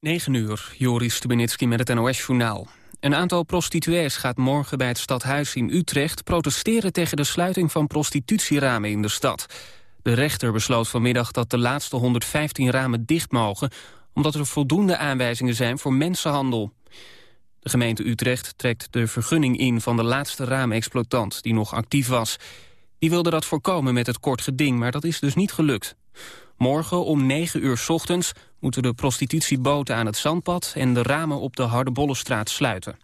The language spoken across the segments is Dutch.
9 uur, Joris Stubenitski met het NOS-journaal. Een aantal prostituees gaat morgen bij het stadhuis in Utrecht... protesteren tegen de sluiting van prostitutieramen in de stad. De rechter besloot vanmiddag dat de laatste 115 ramen dicht mogen... omdat er voldoende aanwijzingen zijn voor mensenhandel. De gemeente Utrecht trekt de vergunning in van de laatste raamexploitant... die nog actief was. Die wilde dat voorkomen met het kort geding, maar dat is dus niet gelukt. Morgen om 9 uur s ochtends moeten de prostitutieboten aan het zandpad... en de ramen op de Hardebollenstraat sluiten.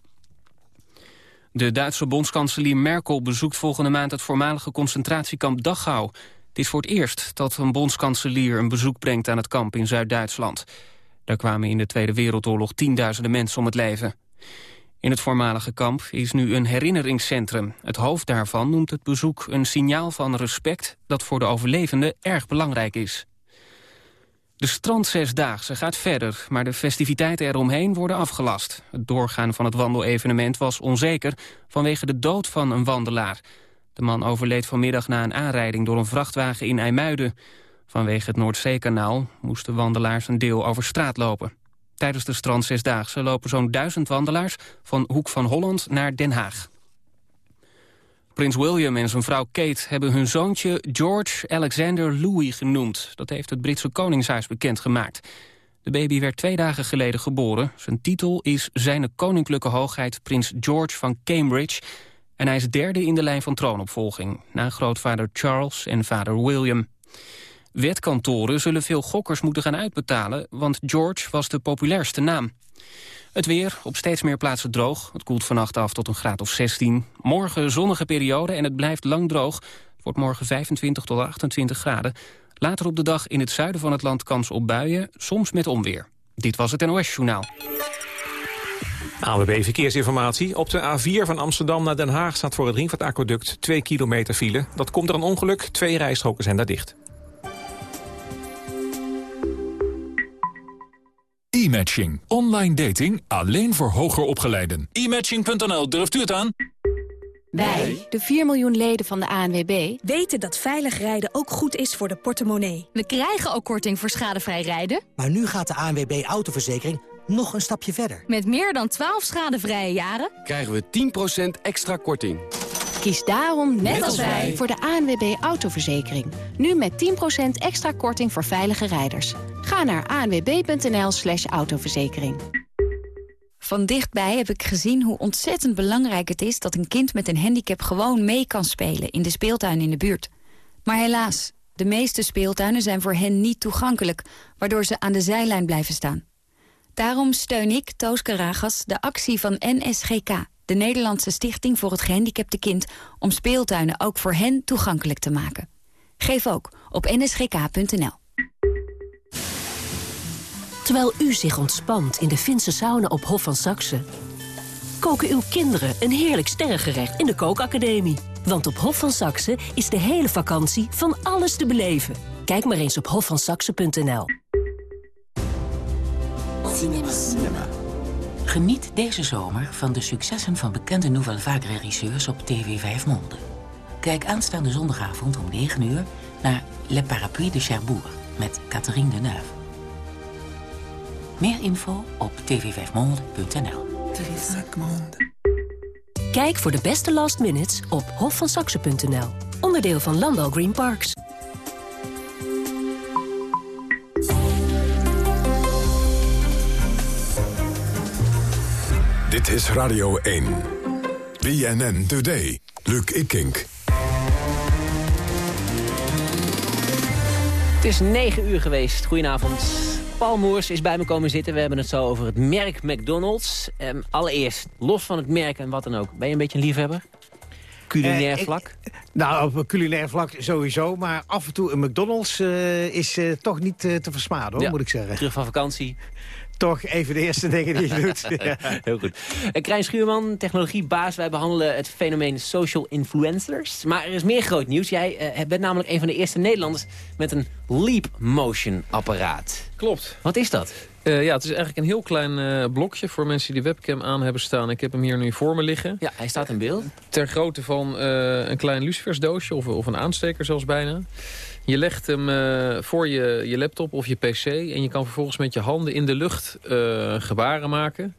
De Duitse bondskanselier Merkel bezoekt volgende maand... het voormalige concentratiekamp Dachau. Het is voor het eerst dat een bondskanselier een bezoek brengt aan het kamp in Zuid-Duitsland. Daar kwamen in de Tweede Wereldoorlog tienduizenden mensen om het leven. In het voormalige kamp is nu een herinneringscentrum. Het hoofd daarvan noemt het bezoek een signaal van respect... dat voor de overlevenden erg belangrijk is. De strandzesdaagse gaat verder, maar de festiviteiten eromheen worden afgelast. Het doorgaan van het wandelevenement was onzeker vanwege de dood van een wandelaar. De man overleed vanmiddag na een aanrijding door een vrachtwagen in IJmuiden. Vanwege het Noordzeekanaal moesten wandelaars een deel over straat lopen. Tijdens de strandzesdaagse lopen zo'n duizend wandelaars van Hoek van Holland naar Den Haag. Prins William en zijn vrouw Kate hebben hun zoontje George Alexander Louis genoemd. Dat heeft het Britse Koningshuis bekendgemaakt. De baby werd twee dagen geleden geboren. Zijn titel is Zijne Koninklijke Hoogheid Prins George van Cambridge... en hij is derde in de lijn van troonopvolging... na grootvader Charles en vader William. Wetkantoren zullen veel gokkers moeten gaan uitbetalen... want George was de populairste naam. Het weer, op steeds meer plaatsen droog. Het koelt vannacht af tot een graad of 16. Morgen zonnige periode en het blijft lang droog. Het wordt morgen 25 tot 28 graden. Later op de dag in het zuiden van het land kans op buien, soms met onweer. Dit was het NOS Journaal. ANWB Verkeersinformatie. Op de A4 van Amsterdam naar Den Haag staat voor het Ringvaartaqueduct 2 kilometer file. Dat komt er een ongeluk, twee rijstroken zijn daar dicht. E-matching. Online dating alleen voor hoger opgeleiden. E-matching.nl, durft u het aan? Wij, de 4 miljoen leden van de ANWB, weten dat veilig rijden ook goed is voor de portemonnee. We krijgen ook korting voor schadevrij rijden. Maar nu gaat de ANWB Autoverzekering nog een stapje verder. Met meer dan 12 schadevrije jaren krijgen we 10% extra korting. Kies daarom, net, als wij, voor de ANWB Autoverzekering. Nu met 10% extra korting voor veilige rijders. Ga naar anwb.nl slash autoverzekering. Van dichtbij heb ik gezien hoe ontzettend belangrijk het is... dat een kind met een handicap gewoon mee kan spelen in de speeltuin in de buurt. Maar helaas, de meeste speeltuinen zijn voor hen niet toegankelijk... waardoor ze aan de zijlijn blijven staan. Daarom steun ik, Toos Karagas, de actie van NSGK... de Nederlandse Stichting voor het Gehandicapte Kind... om speeltuinen ook voor hen toegankelijk te maken. Geef ook op nsgk.nl. Terwijl u zich ontspant in de Finse sauna op Hof van Saxe... koken uw kinderen een heerlijk sterrengerecht in de kookacademie. Want op Hof van Saxe is de hele vakantie van alles te beleven. Kijk maar eens op hofvansaxe.nl. Cinema. Cinema. Geniet deze zomer van de successen van bekende Nouvelle Vague regisseurs op TV 5 Monde. Kijk aanstaande zondagavond om 9 uur naar Le Parapluie de Cherbourg met Catherine Deneuve. Meer info op tv5monde.nl. Kijk voor de beste last minutes op hofvansaxe.nl. Onderdeel van Landal Green Parks. Is Radio 1. BNN Today. Luc Ikink. Het is 9 uur geweest. Goedenavond. Paul Moers is bij me komen zitten. We hebben het zo over het merk McDonald's. Um, allereerst, los van het merk en wat dan ook. Ben je een beetje een liefhebber? Culinair uh, vlak? Ik, nou, op culinair vlak sowieso. Maar af en toe een McDonald's uh, is uh, toch niet te versmaden, hoor, ja, moet ik zeggen. Terug van vakantie. Toch even de eerste dingen die je doet. ja. Heel goed. Uh, Krijn Schuurman, technologiebaas. Wij behandelen het fenomeen social influencers. Maar er is meer groot nieuws. Jij uh, bent namelijk een van de eerste Nederlanders met een Leap Motion apparaat. Klopt. Wat is dat? Uh, ja, het is eigenlijk een heel klein uh, blokje voor mensen die de webcam aan hebben staan. Ik heb hem hier nu voor me liggen. Ja, hij staat in beeld. Ter grootte van uh, een klein lucifersdoosje of, of een aansteker zelfs bijna. Je legt hem uh, voor je, je laptop of je pc... en je kan vervolgens met je handen in de lucht uh, gebaren maken.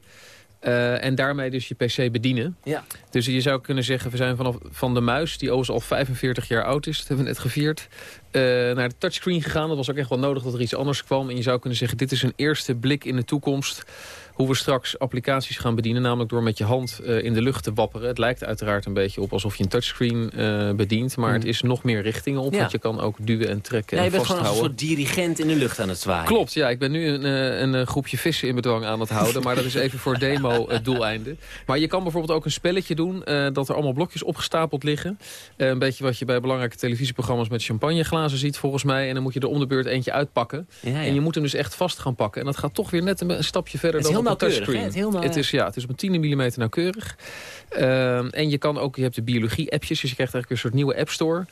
Uh, en daarmee dus je pc bedienen. Ja. Dus je zou kunnen zeggen, we zijn vanaf van de muis... die overigens al 45 jaar oud is, dat hebben we net gevierd... naar de touchscreen gegaan. Dat was ook echt wel nodig dat er iets anders kwam. En je zou kunnen zeggen, dit is een eerste blik in de toekomst hoe we straks applicaties gaan bedienen. Namelijk door met je hand uh, in de lucht te wapperen. Het lijkt uiteraard een beetje op alsof je een touchscreen uh, bedient. Maar mm. het is nog meer richtingen op. Ja. Want je kan ook duwen en trekken ja, en je bent vasthouden. gewoon een soort dirigent in de lucht aan het zwaaien. Klopt, ja. Ik ben nu een, uh, een groepje vissen in bedwang aan het houden. maar dat is even voor demo het doeleinde. Maar je kan bijvoorbeeld ook een spelletje doen. dat er allemaal blokjes opgestapeld liggen. een beetje wat je bij belangrijke televisieprogramma's met champagneglazen ziet volgens mij. En dan moet je er om de beurt eentje uitpakken. Ja. En je moet hem dus echt vast gaan pakken. En dat gaat toch weer net een, een stapje verder dan touchscreen. Het, heel het is, ja, het is op een 10 mm nauwkeurig. Uh, en je kan ook, je hebt de biologie-appjes, dus je krijgt eigenlijk een soort nieuwe app store.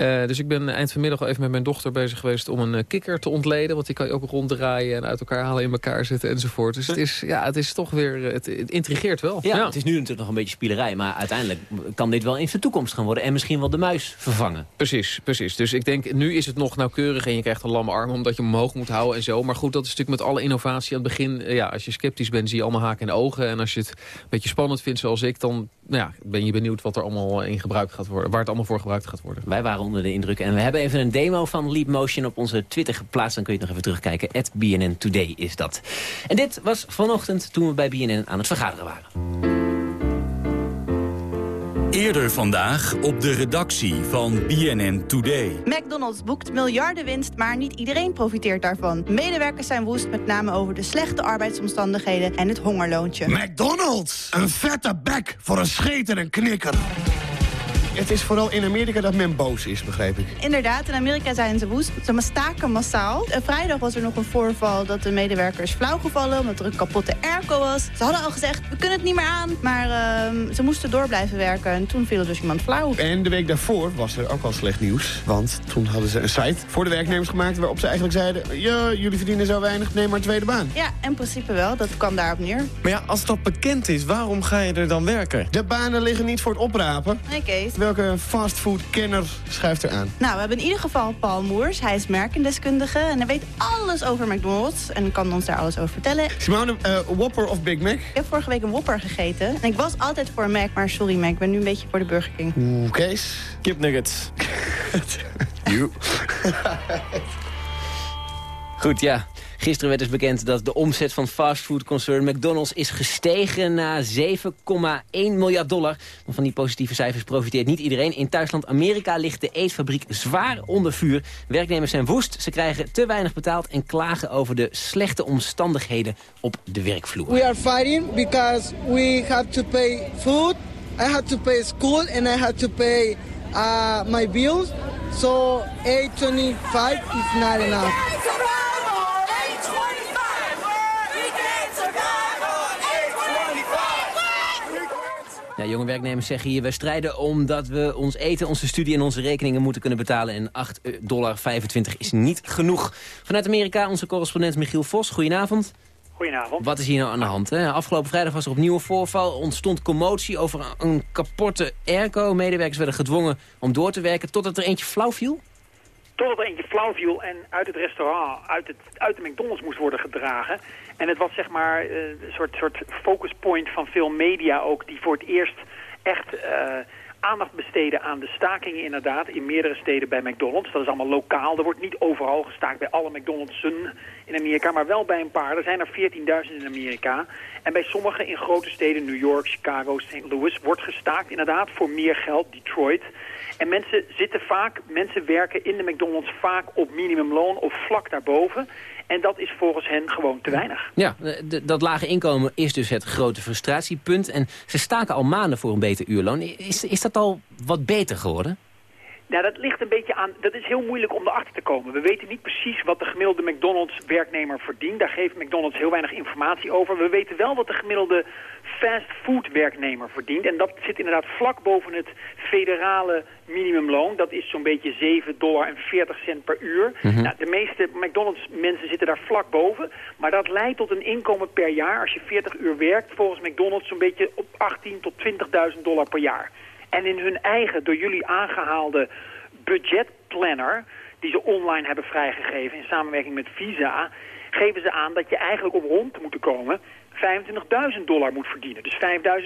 Uh, dus ik ben eind vanmiddag al even met mijn dochter bezig geweest om een uh, kikker te ontleden. Want die kan je ook ronddraaien en uit elkaar halen, in elkaar zetten enzovoort. Dus het is, ja, het is toch weer, het, het intrigeert wel. Ja, ja, het is nu natuurlijk nog een beetje spielerij. Maar uiteindelijk kan dit wel in de toekomst gaan worden. En misschien wel de muis vervangen. Precies, precies. Dus ik denk, nu is het nog nauwkeurig en je krijgt een lamme arm omdat je hem omhoog moet houden en zo. Maar goed, dat is natuurlijk met alle innovatie aan het begin. ja, als je sceptisch bent, zie je allemaal haken de ogen. En als je het een beetje spannend vindt zoals ik, dan nou ja, ben je benieuwd wat er allemaal in gebruikt gaat worden. Waar het allemaal voor gebruikt gaat worden. Wij waren onder de indruk. En we hebben even een demo van Leap Motion op onze Twitter geplaatst. Dan kun je het nog even terugkijken. At BNN Today is dat. En dit was vanochtend toen we bij BNN aan het vergaderen waren. Eerder vandaag op de redactie van BNN Today. McDonald's boekt miljardenwinst, maar niet iedereen profiteert daarvan. Medewerkers zijn woest, met name over de slechte arbeidsomstandigheden en het hongerloontje. McDonald's, een vette bek voor een scheter en knikker. Het is vooral in Amerika dat men boos is, begrijp ik. Inderdaad, in Amerika zijn ze woest. Ze staken massaal. En vrijdag was er nog een voorval dat de medewerkers flauwgevallen... omdat er een kapotte airco was. Ze hadden al gezegd, we kunnen het niet meer aan. Maar uh, ze moesten door blijven werken. En toen viel er dus iemand flauw. En de week daarvoor was er ook al slecht nieuws. Want toen hadden ze een site voor de werknemers gemaakt... waarop ze eigenlijk zeiden... ja, jullie verdienen zo weinig, neem maar een tweede baan. Ja, in principe wel. Dat kwam daarop neer. Maar ja, als dat bekend is, waarom ga je er dan werken? De banen liggen niet voor het oprapen. Nee, Kees welke fastfood-kenner schuift er aan? Nou, we hebben in ieder geval Paul Moers. Hij is merkendeskundige en hij weet alles over McDonald's. En kan ons daar alles over vertellen. Simone, uh, Whopper of Big Mac? Ik heb vorige week een Whopper gegeten. En ik was altijd voor een Mac, maar sorry Mac, ik ben nu een beetje voor de Burger King. Oeh, Kees? Kipnuggets. you. Goed, ja. Gisteren werd dus bekend dat de omzet van fastfoodconcern McDonald's is gestegen naar 7,1 miljard dollar. Maar van die positieve cijfers profiteert niet iedereen. In thuisland Amerika ligt de eetfabriek zwaar onder vuur. Werknemers zijn woest, ze krijgen te weinig betaald en klagen over de slechte omstandigheden op de werkvloer. We are fighting because we have to pay food. I have to pay school and I have to pay uh, my bills. So 825 is not enough. Ja, jonge werknemers zeggen hier, wij strijden omdat we ons eten, onze studie en onze rekeningen moeten kunnen betalen. En 8,25 dollar is niet genoeg. Vanuit Amerika onze correspondent Michiel Vos, goedenavond. Goedenavond. Wat is hier nou aan de hand? Hè? Afgelopen vrijdag was er opnieuw een voorval. Ontstond commotie over een kapotte airco. Medewerkers werden gedwongen om door te werken totdat er eentje flauw viel? Totdat er eentje flauw viel en uit het restaurant, uit, het, uit de McDonald's moest worden gedragen. En het was zeg maar een soort, soort focus point van veel media ook, die voor het eerst echt uh, aandacht besteden aan de stakingen inderdaad. In meerdere steden bij McDonald's. Dat is allemaal lokaal. Er wordt niet overal gestaakt bij alle McDonald's'en in Amerika, maar wel bij een paar. Er zijn er 14.000 in Amerika. En bij sommige in grote steden, New York, Chicago, St. Louis, wordt gestaakt inderdaad voor meer geld. Detroit. En mensen zitten vaak, mensen werken in de McDonald's vaak op minimumloon of vlak daarboven. En dat is volgens hen gewoon te weinig. Ja, dat lage inkomen is dus het grote frustratiepunt. En ze staken al maanden voor een beter uurloon. Is, is dat al wat beter geworden? Nou, dat ligt een beetje aan... Dat is heel moeilijk om erachter te komen. We weten niet precies wat de gemiddelde McDonald's-werknemer verdient. Daar geeft McDonald's heel weinig informatie over. We weten wel wat de gemiddelde fastfood-werknemer verdient. En dat zit inderdaad vlak boven het federale minimumloon. Dat is zo'n beetje 7 dollar en 40 cent per uur. Mhm. nou, de meeste McDonald's-mensen zitten daar vlak boven. Maar dat leidt tot een inkomen per jaar, als je 40 uur werkt... volgens McDonald's zo'n beetje op 18 tot 20.000 dollar per jaar. En in hun eigen, door jullie aangehaalde budgetplanner die ze online hebben vrijgegeven in samenwerking met Visa, geven ze aan dat je eigenlijk om rond te moeten komen 25.000 dollar moet verdienen. Dus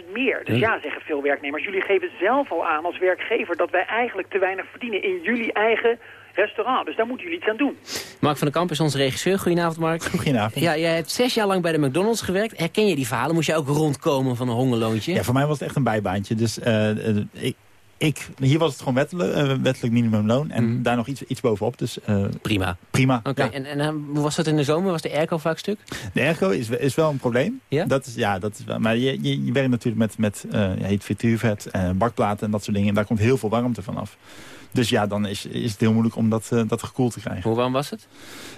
5.000 meer. Dus ja, zeggen veel werknemers, jullie geven zelf al aan als werkgever dat wij eigenlijk te weinig verdienen in jullie eigen restaurant. Dus daar moeten jullie iets aan doen. Mark van der Kamp is onze regisseur. Goedenavond, Mark. Goedenavond. Ja, jij hebt zes jaar lang bij de McDonald's gewerkt. Herken je die verhalen? Moest je ook rondkomen van een hongerloontje? Ja, voor mij was het echt een bijbaantje. Dus uh, ik, ik, hier was het gewoon wettelijk, uh, wettelijk minimumloon. En mm. daar nog iets, iets bovenop. Dus, uh, prima. Prima. Oké, okay. ja. en, en hoe was dat in de zomer? Was de airco vaak stuk? De airco is, is wel een probleem. Ja? Dat is, ja, dat is wel. Maar je, je, je werkt natuurlijk met, met uh, heet frituurvet, bakplaten en dat soort dingen. En daar komt heel veel warmte van af. Dus ja, dan is, is het heel moeilijk om dat, uh, dat gekoeld te krijgen. Hoe warm was het?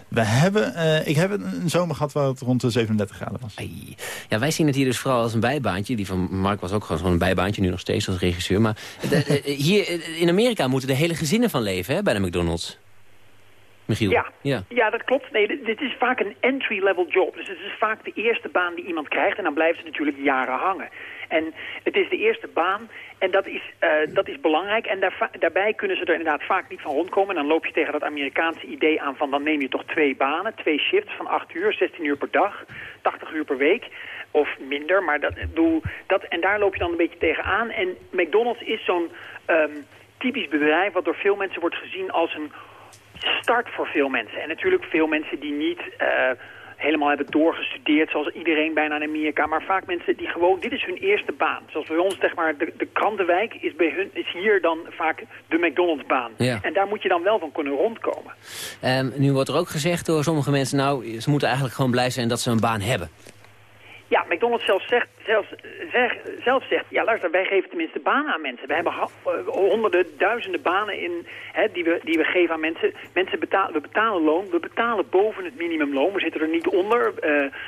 We hebben, uh, ik heb een zomer gehad waar het rond de 37 graden was. Ai. Ja, wij zien het hier dus vooral als een bijbaantje. Die van Mark was ook gewoon een bijbaantje, nu nog steeds als regisseur. Maar de, uh, hier in Amerika moeten de hele gezinnen van leven hè, bij de McDonald's. Michiel? Ja, ja. ja dat klopt. Nee, dit, dit is vaak een entry-level job. Dus het is vaak de eerste baan die iemand krijgt. En dan blijven ze natuurlijk jaren hangen. En het is de eerste baan en dat is, uh, dat is belangrijk. En daar, daarbij kunnen ze er inderdaad vaak niet van rondkomen. En dan loop je tegen dat Amerikaanse idee aan van dan neem je toch twee banen, twee shifts van 8 uur, 16 uur per dag, 80 uur per week. Of minder, maar dat, bedoel, dat, en daar loop je dan een beetje tegenaan. En McDonald's is zo'n um, typisch bedrijf wat door veel mensen wordt gezien als een start voor veel mensen. En natuurlijk veel mensen die niet... Uh, helemaal hebben doorgestudeerd, zoals iedereen bijna in Amerika. Maar vaak mensen die gewoon, dit is hun eerste baan. Zoals bij ons, zeg maar, de, de krantenwijk is, bij hun, is hier dan vaak de McDonald's-baan. Ja. En daar moet je dan wel van kunnen rondkomen. Um, nu wordt er ook gezegd door sommige mensen, nou, ze moeten eigenlijk gewoon blij zijn dat ze een baan hebben. Ja, McDonald's zelf zegt, zelfs, zeg, zelf zegt, ja luister, wij geven tenminste banen aan mensen. We hebben uh, honderden, duizenden banen in, hè, die, we, die we geven aan mensen. Mensen betalen, we betalen loon, we betalen boven het minimumloon, we zitten er niet onder. Uh,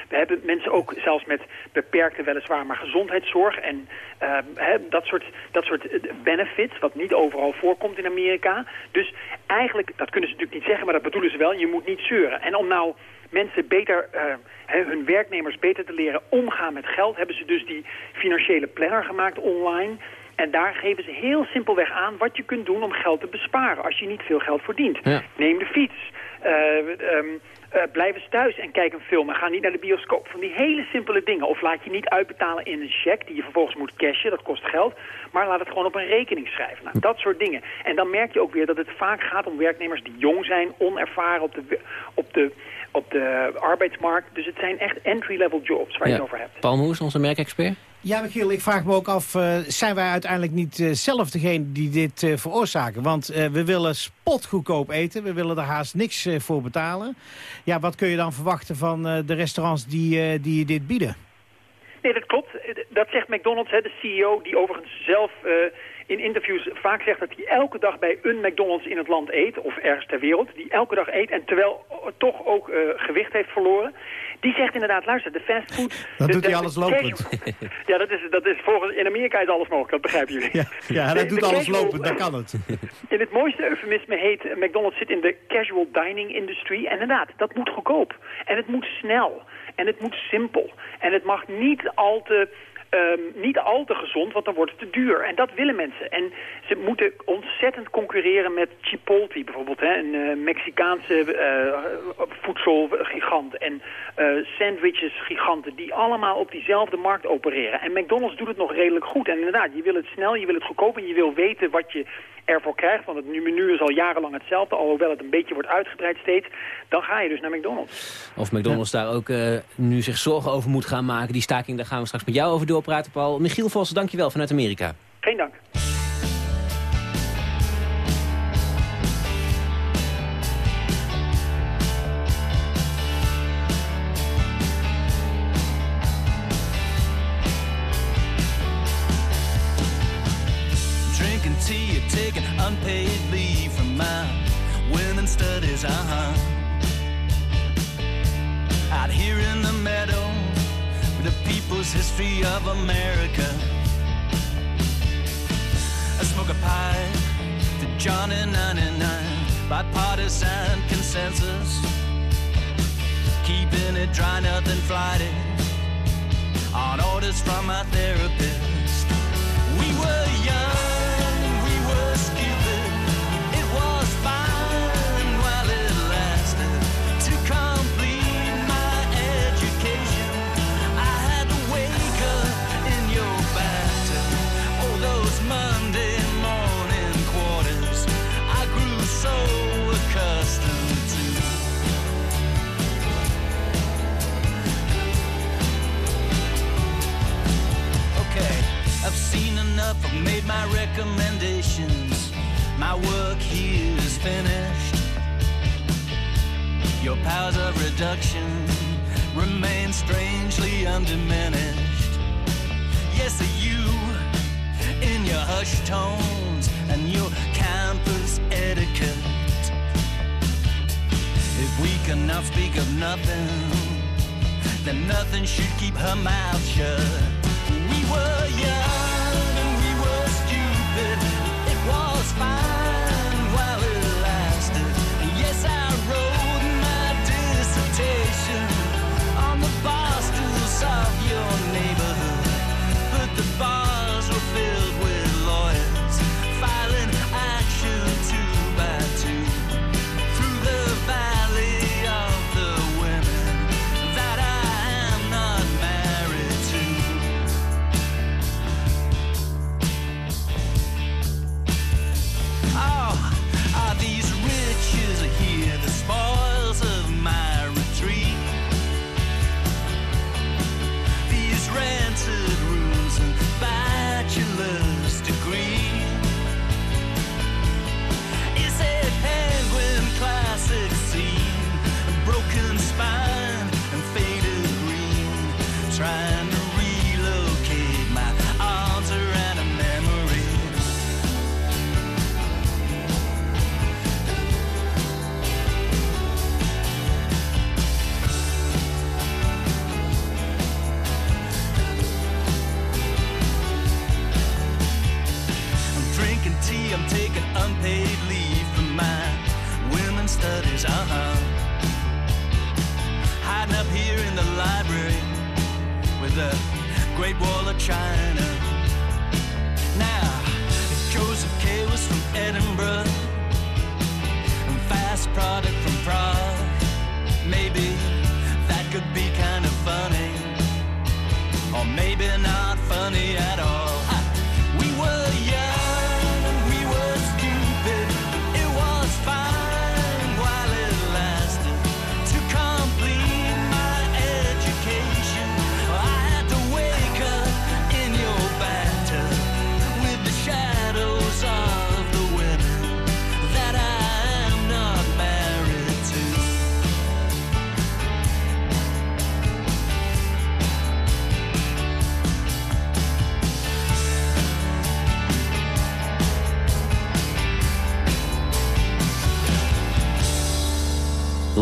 we hebben mensen ook zelfs met beperkte weliswaar, maar gezondheidszorg en uh, hè, dat, soort, dat soort benefits, wat niet overal voorkomt in Amerika. Dus eigenlijk, dat kunnen ze natuurlijk niet zeggen, maar dat bedoelen ze wel, je moet niet zeuren. En om nou mensen beter, uh, hun werknemers beter te leren omgaan met geld... hebben ze dus die financiële planner gemaakt online. En daar geven ze heel simpelweg aan wat je kunt doen om geld te besparen... als je niet veel geld verdient. Ja. Neem de fiets. Uh, um, uh, blijf eens thuis en kijk een film en ga niet naar de bioscoop. Van die hele simpele dingen. Of laat je niet uitbetalen in een cheque die je vervolgens moet cashen, dat kost geld. Maar laat het gewoon op een rekening schrijven. Nou, dat soort dingen. En dan merk je ook weer dat het vaak gaat om werknemers die jong zijn, onervaren op de, op de, op de arbeidsmarkt. Dus het zijn echt entry-level jobs waar ja. je het over hebt. Paul Moes, onze merkexpert. Ja, Michiel, ik vraag me ook af, uh, zijn wij uiteindelijk niet uh, zelf degene die dit uh, veroorzaken? Want we willen spotgoedkoop eten, we willen er haast niks voor betalen. Ja, wat kun je dan verwachten van de restaurants die, die dit bieden? Nee, dat klopt. Dat zegt McDonald's, hè, de CEO, die overigens zelf in interviews vaak zegt dat hij elke dag bij een McDonald's in het land eet, of ergens ter wereld, die elke dag eet en terwijl toch ook gewicht heeft verloren. Die zegt inderdaad, luister, de fastfood... Dan de, doet hij de, alles lopend. ja, dat is, dat is volgens, in Amerika is alles mogelijk, dat begrijpen jullie. Ja, ja hij doet alles casual, lopend, dan kan het. In het mooiste eufemisme heet McDonald's zit in de casual dining industry. En inderdaad, dat moet goedkoop. En het moet snel. En het moet simpel. En het mag niet al te... Um, niet al te gezond, want dan wordt het te duur. En dat willen mensen. En ze moeten ontzettend concurreren met Chipotle bijvoorbeeld. Hè, een uh, Mexicaanse uh, voedselgigant. En uh, sandwiches giganten die allemaal op diezelfde markt opereren. En McDonald's doet het nog redelijk goed. En inderdaad, je wil het snel, je wil het goedkoop en je wil weten wat je ervoor krijgt. Want het menu is al jarenlang hetzelfde, alhoewel het een beetje wordt uitgebreid steeds. Dan ga je dus naar McDonald's. Of McDonald's ja. daar ook uh, nu zich zorgen over moet gaan maken. Die staking, daar gaan we straks met jou over doorpraten, Paul. Michiel Vos, dankjewel vanuit Amerika. Geen dank. tea, taking unpaid leave from my women's studies, uh-huh. Out here in the meadow, people's history of America. I smoke a pipe to Johnny 99, bipartisan consensus. Keeping it dry, nothing flighty, on orders from my therapist. We were young. Of reduction remain strangely undiminished. Yes, you, in your hushed tones and your campus etiquette. If we cannot speak of nothing, then nothing should keep her mouth shut. We were young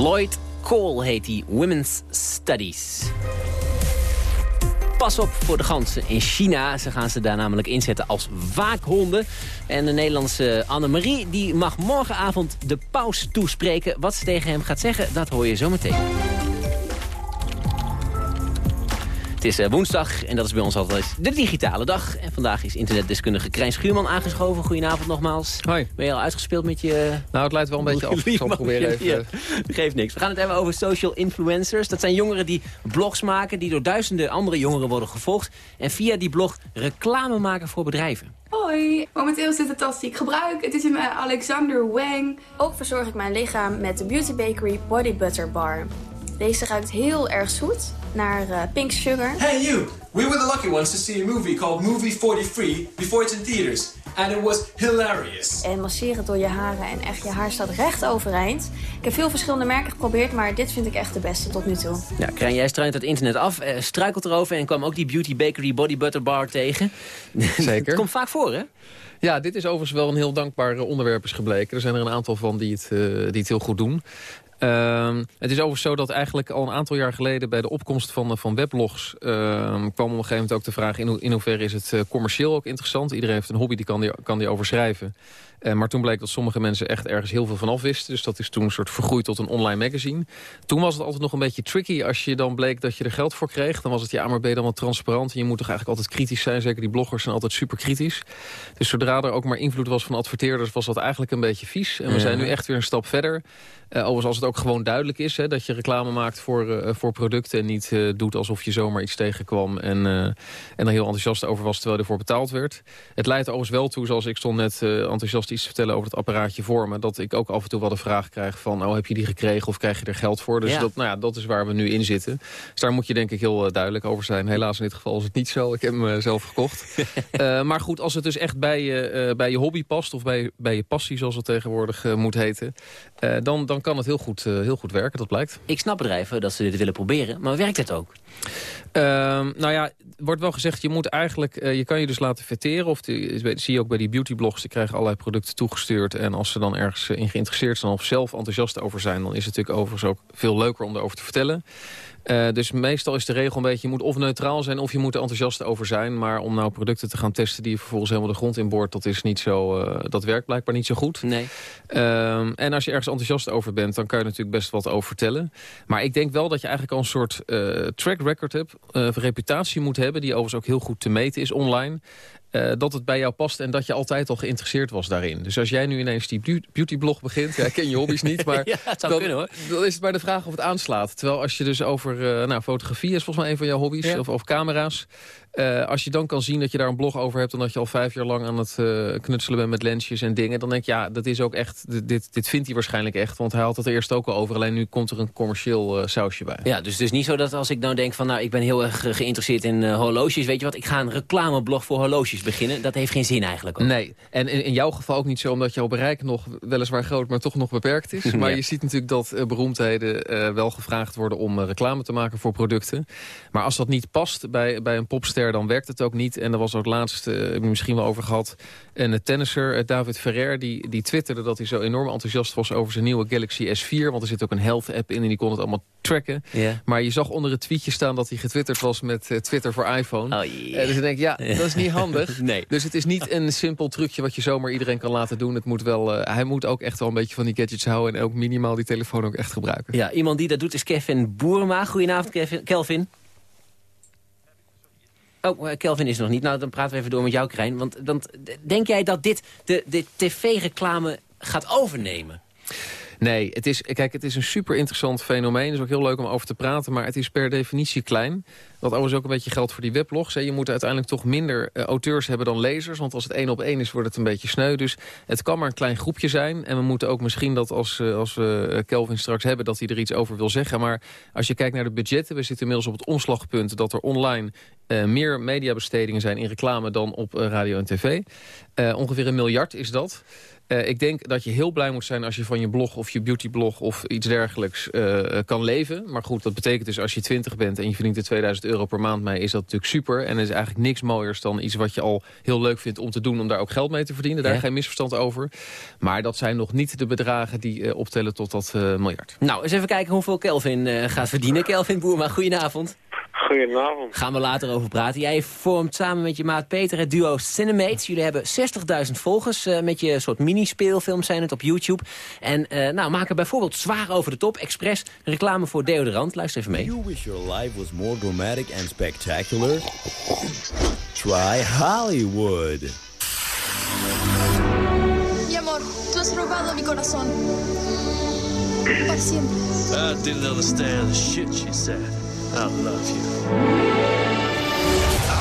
Lloyd Cole heet die Women's Studies. Pas op voor de ganzen in China. Ze gaan ze daar namelijk inzetten als waakhonden. En de Nederlandse Annemarie die mag morgenavond de paus toespreken. Wat ze tegen hem gaat zeggen, dat hoor je zo Het is eh, woensdag en dat is bij ons altijd de digitale dag. En vandaag is internetdeskundige Krijn Schuurman aangeschoven. Goedenavond nogmaals. Hoi. Ben je al uitgespeeld met je... Nou, het leidt wel een beetje af. Ik zal proberen even... Ja, geeft niks. We gaan het hebben over social influencers. Dat zijn jongeren die blogs maken, die door duizenden andere jongeren worden gevolgd. En via die blog reclame maken voor bedrijven. Hoi, momenteel is dit de tas die ik gebruik. Het is eh, Alexander Wang. Ook verzorg ik mijn lichaam met de Beauty Bakery Body Butter Bar. Deze ruikt heel erg zoet naar eh, pink sugar. Hey you! We were the lucky ones to see a movie called Movie 43 before it's in theaters. And it was hilarious. En masseren door je haren en echt je haar staat recht overeind. Ik heb veel verschillende merken geprobeerd, maar dit vind ik echt de beste tot nu toe. Ja, Krijn, jij struint het internet af, eh, struikelt erover... en kwam ook die Beauty Bakery Body Butter Bar tegen. Zeker. het komt vaak voor, hè? Ja, dit is overigens wel een heel dankbaar eh, onderwerp is gebleken. Er zijn er een aantal van die het, eh, die het heel goed doen. Ehm, het is overigens zo dat eigenlijk al een aantal jaar geleden... bij de opkomst van, eh, van weblogs ehm, kwam op een gegeven moment ook de vraag... in, ho in hoeverre is het eh, commercieel ook interessant. Iedereen heeft een hobby, die kan die, kan die over schrijven. Eh, maar toen bleek dat sommige mensen echt ergens heel veel van af wisten. Dus dat is toen een soort vergroeid tot een online magazine. Toen was het altijd nog een beetje tricky. Als je dan bleek dat je er geld voor kreeg... dan was het, ja, maar ben je dan wel transparant? En je moet toch eigenlijk altijd kritisch zijn. Zeker die bloggers zijn altijd super kritisch. Dus zodra er ook maar invloed was van adverteerders... was dat eigenlijk een beetje vies. En we Ja. zijn nu echt weer een stap verder. Eh, overigens, als het ook gewoon duidelijk is... Hè, dat je reclame maakt voor, eh, voor producten... en niet eh, doet alsof je zomaar iets tegenkwam... En, eh, en er heel enthousiast over was terwijl ervoor betaald werd. Het leidt overigens wel toe, zoals ik stond net eh, enthousiast vertellen... over het apparaatje voor me... dat ik ook af en toe wel de vraag krijg van... oh, heb je die gekregen of krijg je er geld voor? Dus Ja. dat, nou ja, dat is waar we nu in zitten. Dus daar moet je denk ik heel eh, duidelijk over zijn. Helaas in dit geval is het niet zo. Ik heb hem eh, zelf gekocht. Eh, maar goed, als het dus echt bij je, bij je hobby past... of bij, bij je passie, zoals het tegenwoordig moet heten... dan, dan kan het heel goed, heel goed werken, dat blijkt. Ik snap bedrijven dat ze dit willen proberen, maar werkt het ook? Ehm, nou ja, wordt wel gezegd, je moet eigenlijk, eh, je kan je dus laten verteren. Of die, zie je ook bij die beautyblogs, die krijgen allerlei producten toegestuurd. En als ze dan ergens eh, in geïnteresseerd zijn of zelf enthousiast over zijn... dan is het natuurlijk overigens ook veel leuker om erover te vertellen. Eh, dus meestal is de regel een beetje, je moet of neutraal zijn of je moet er enthousiast over zijn. Maar om nou producten te gaan testen die je vervolgens helemaal de grond in boort, dat is niet zo, eh, dat werkt blijkbaar niet zo goed. Nee. Ehm, en als je ergens enthousiast over bent, dan kan je natuurlijk best wat over vertellen. Maar ik denk wel dat je eigenlijk al een soort eh, track record hebt, reputatie moet hebben, die overigens ook heel goed te meten is online. Eh, dat het bij jou past en dat je altijd al geïnteresseerd was daarin. Dus als jij nu ineens die beau- beautyblog begint... Ja, ik ken je hobby's niet, maar Ja, het zou dan, kunnen, hoor. dan is het maar de vraag of het aanslaat. Terwijl als je dus over eh, nou, fotografie is volgens mij een van jouw hobby's... Ja. of, of camera's... eh, als je dan kan zien dat je daar een blog over hebt... en dat je al vijf jaar lang aan het eh, knutselen bent met lensjes en dingen... dan denk je, ja, dat is ook echt, dit- dit, vindt hij waarschijnlijk echt. Want hij had het er eerst ook al over. Alleen nu komt er een commercieel eh, sausje bij. Ja, dus het is niet zo dat als ik nou denk van... nou, ik ben heel erg geïnteresseerd in horloges... weet je wat, ik ga een reclameblog voor horloges beginnen. Dat heeft geen zin eigenlijk. Ook. Nee, en in, in jouw geval ook niet zo... omdat jouw bereik nog weliswaar groot, maar toch nog beperkt is. Maar je ziet natuurlijk dat beroemdheden wel gevraagd worden... om reclame te maken voor producten. Maar als dat niet past bij, bij een popster, dan werkt het ook niet. En er was ook laatst, eh, heb je misschien wel over gehad... een eh, tennisser, eh, David Ferrer, die, die twitterde dat hij zo enorm enthousiast was... over zijn nieuwe Galaxy S4, want er zit ook een health-app in... en die kon het allemaal tracken. Maar je zag onder het tweetje staan dat hij getwitterd was met eh, Twitter voor iPhone. Oh, Eh, dus ik denk, ja, dat is niet handig. Nee. Dus het is niet een simpel trucje wat je zomaar iedereen kan laten doen. Het moet wel, eh, hij moet ook echt wel een beetje van die gadgets houden... en ook minimaal die telefoon ook echt gebruiken. Ja, iemand die dat doet is Kevin Boerma. Goedenavond, Kevin. Kelvin. Oh, eh, Kelvin is nog niet. Nou, dan praten we even door met jou, Krijn. Want, want denk jij dat dit de, de tv-reclame gaat overnemen? Nee, het is, kijk, het is een super interessant fenomeen. Het is ook heel leuk om over te praten, maar het is per definitie klein. Wat overigens ook een beetje geldt voor die weblogs. Hè. Je moet uiteindelijk toch minder eh, auteurs hebben dan lezers. Want als het één op één is, wordt het een beetje sneu. Dus het kan maar een klein groepje zijn. En we moeten ook misschien dat als, eh, als we eh, Kelvin straks hebben... dat hij er iets over wil zeggen. Maar als je kijkt naar de budgetten... we zitten inmiddels op het omslagpunt dat er online... meer mediabestedingen zijn in reclame dan op radio en tv. Ongeveer een miljard is dat. Eh, ik denk dat je heel blij moet zijn als je van je blog of je beautyblog of iets dergelijks eh, kan leven. Maar goed, dat betekent dus als je 20 bent en je verdient er 2000 euro per maand mee, is dat natuurlijk super. En er is eigenlijk niks mooiers dan iets wat je al heel leuk vindt om te doen, om daar ook geld mee te verdienen. Daar Ja. geen misverstand over. Maar dat zijn nog niet de bedragen die eh, optellen tot dat miljard. Nou, eens even kijken hoeveel Kelvin gaat verdienen. Kelvin Boerma, goedenavond. Goedenavond. Gaan we later over praten. Jij vormt samen met je maat Peter het duo Cinemates. Jullie hebben 60.000 volgers eh, met je soort mini-speelfilms zijn het op YouTube. En eh, nou, maken bijvoorbeeld zwaar over de top, expres, reclame voor deodorant. Luister even mee. You wish your life was more dramatic and spectacular? Try Hollywood. Mi amor, tú has robado mi corazón. Para siempre. I didn't understand the shit she said. I love you.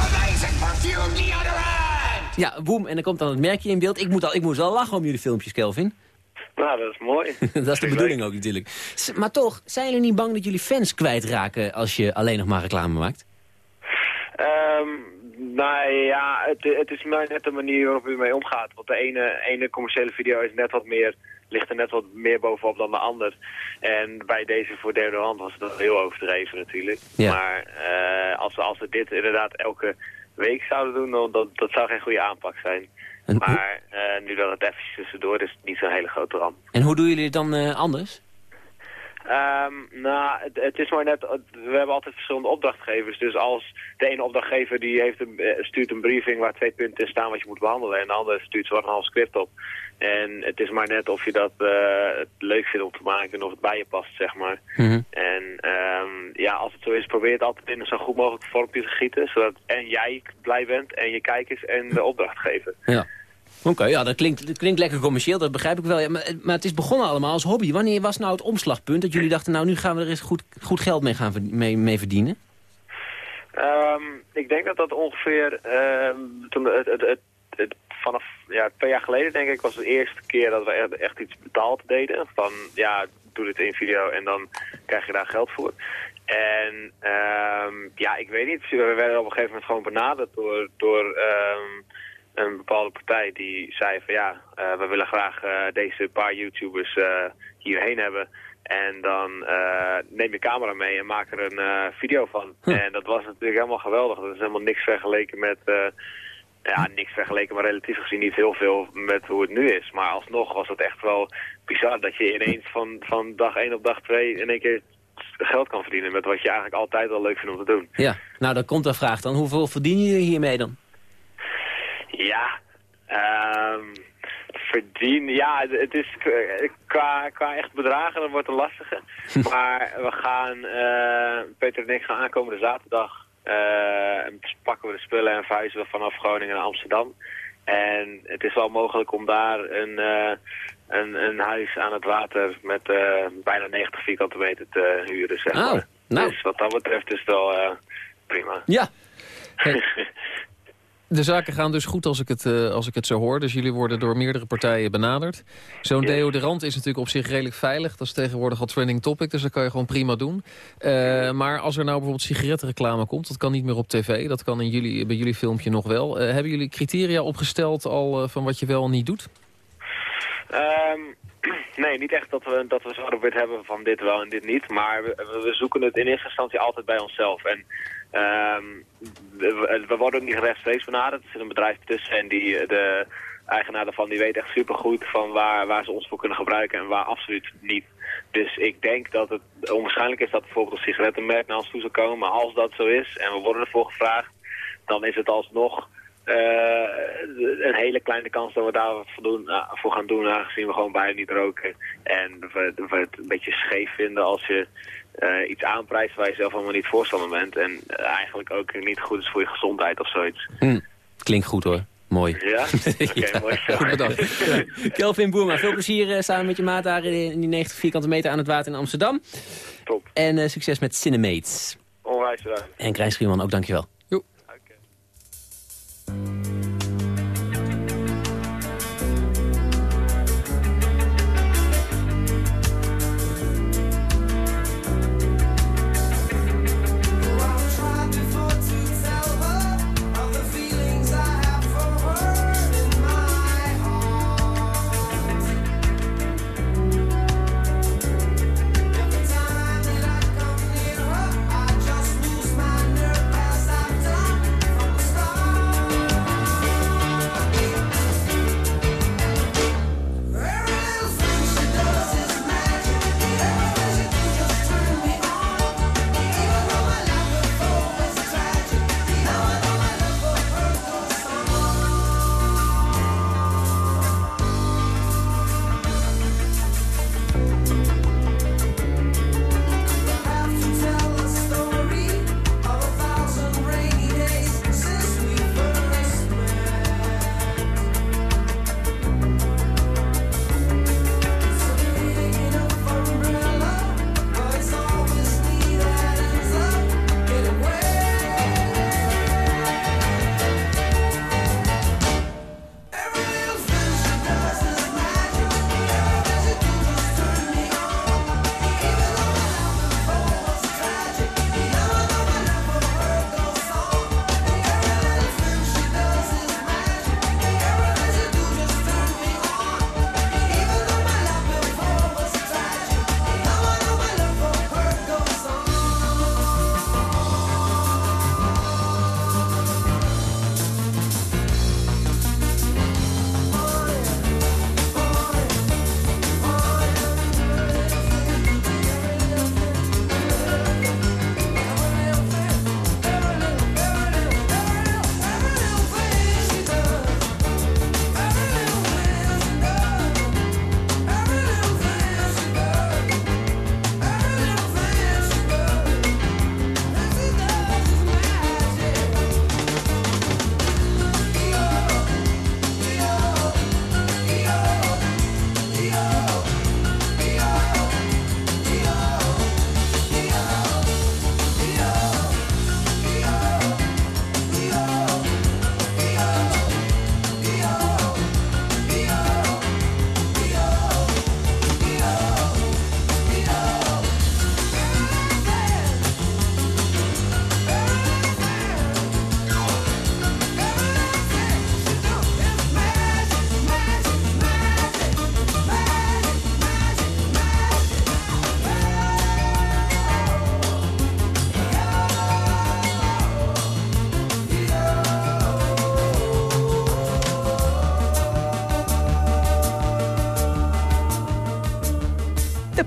Amazing perfume deodorant! Ja, boem, en dan komt dan het merkje in beeld. Ik moet, al, ik moet wel lachen om jullie filmpjes, Kelvin. Nou, dat is mooi. dat is de bedoeling ook natuurlijk. S- Maar toch, zijn jullie niet bang dat jullie fans kwijtraken als je alleen nog maar reclame maakt? Ehm, nou ja, het, het is maar net de manier waarop u mee omgaat. Want de ene, ene commerciële video is net wat meer, ligt er net wat meer bovenop dan de ander. En bij deze voor deodorant was het wel heel overdreven natuurlijk. Ja. Maar eh, als, we, als we dit inderdaad elke week zouden doen, dan dat, dat zou geen goede aanpak zijn. maar eh, nu dat het eventjes tussendoor is, niet zo'n hele grote ramp. En hoe doen jullie het dan eh, anders? Ehm, nou, het, het is maar net, we hebben altijd verschillende opdrachtgevers. Dus als de ene opdrachtgever die heeft een, stuurt een briefing waar twee punten in staan wat je moet behandelen. En de andere stuurt zo een half script op. En het is maar net of je dat eh, het leuk vindt om te maken en of het bij je past, zeg maar. En ehm, ja, als het zo is, probeer het altijd in een zo goed mogelijk vormpje te gieten. Zodat en jij blij bent en je kijkers en de opdrachtgever. Ja. Oké, ja, dat klinkt, dat klinkt lekker commercieel, dat begrijp ik wel. Ja, maar, maar het is begonnen allemaal als hobby. Wanneer was nou het omslagpunt dat jullie dachten... nou, nu gaan we er eens goed, goed geld mee, gaan mee verdienen? Ehm, ik denk dat dat ongeveer ehm, toen het, het, het, het- vanaf ja, twee jaar geleden denk ik was de eerste keer dat we echt, echt iets betaald deden. Van ja, doe dit in video en dan krijg je daar geld voor. En ehm, ja, ik weet niet. We werden op een gegeven moment gewoon benaderd door, door ehm, een bepaalde partij die zei van ja, eh, we willen graag eh, deze paar YouTubers eh, hierheen hebben. En dan neem je camera mee en maak er een video van. En dat was natuurlijk helemaal geweldig. Dat is helemaal niks vergeleken met... eh, ja, niks vergeleken, maar relatief gezien niet heel veel met hoe het nu is. Maar alsnog was het echt wel bizar dat je ineens van, van dag 1 op dag 2 in één keer geld kan verdienen met wat je eigenlijk altijd wel leuk vindt om te doen. Ja, nou, dan komt de vraag dan. Hoeveel verdienen jullie hiermee dan? Ja, ehm verdien, ja, het- is k- qua, qua echt bedragen, dan wordt het lastige. maar we gaan, eh, Peter en ik gaan aankomende zaterdag, eh, pakken we de spullen en verhuizen we vanaf Groningen naar Amsterdam. En het is wel mogelijk om daar een, eh, een, een huis aan het water met eh, bijna 90 vierkante meter te huren, zeg maar. Oh, nou. Dus wat dat betreft is het wel eh, prima. Ja. De zaken gaan dus goed als ik, het, eh, als ik het zo hoor. Dus jullie worden door meerdere partijen benaderd. Zo'n deodorant is natuurlijk op zich redelijk veilig. Dat is tegenwoordig al trending topic, dus dat kan je gewoon prima doen. Eh, maar als er nou bijvoorbeeld sigarettenreclame komt... dat kan niet meer op tv, dat kan in jullie, bij jullie filmpje nog wel. Eh, hebben jullie criteria opgesteld al van wat je wel en niet doet? Ehm, nee, niet echt dat we, dat we wit hebben van dit wel en dit niet. Maar we, we- we zoeken het in eerste instantie altijd bij onszelf. En ehm, we, worden ook niet rechtstreeks benaderd. Er zit een bedrijf tussen en die, eh, de eigenaar daarvan die weet echt supergoed van waar, waar ze ons voor kunnen gebruiken en waar absoluut niet. Dus ik denk dat het onwaarschijnlijk is dat bijvoorbeeld een sigarettenmerk naar ons toe zou komen. Maar als dat zo is en we worden ervoor gevraagd, dan is het alsnog eh, een hele kleine kans dat we daar wat voor, doen, eh, voor gaan doen, aangezien we gewoon bijna niet roken. En we het een beetje scheef vinden als je eh, iets aanprijst waar je zelf helemaal niet voorstander bent. En eh, eigenlijk ook niet goed is voor je gezondheid of zoiets. Hm, klinkt goed hoor. Mooi. Ja? Oké, mooi. Goed bedankt. Kelvin Boerma, veel plezier eh, samen met je maat daar in, in die 90 vierkante meter aan het water in Amsterdam. Top. En eh, succes met Cinemates. Onwijs bedankt. En Krijn Schierman, ook dankjewel. Time that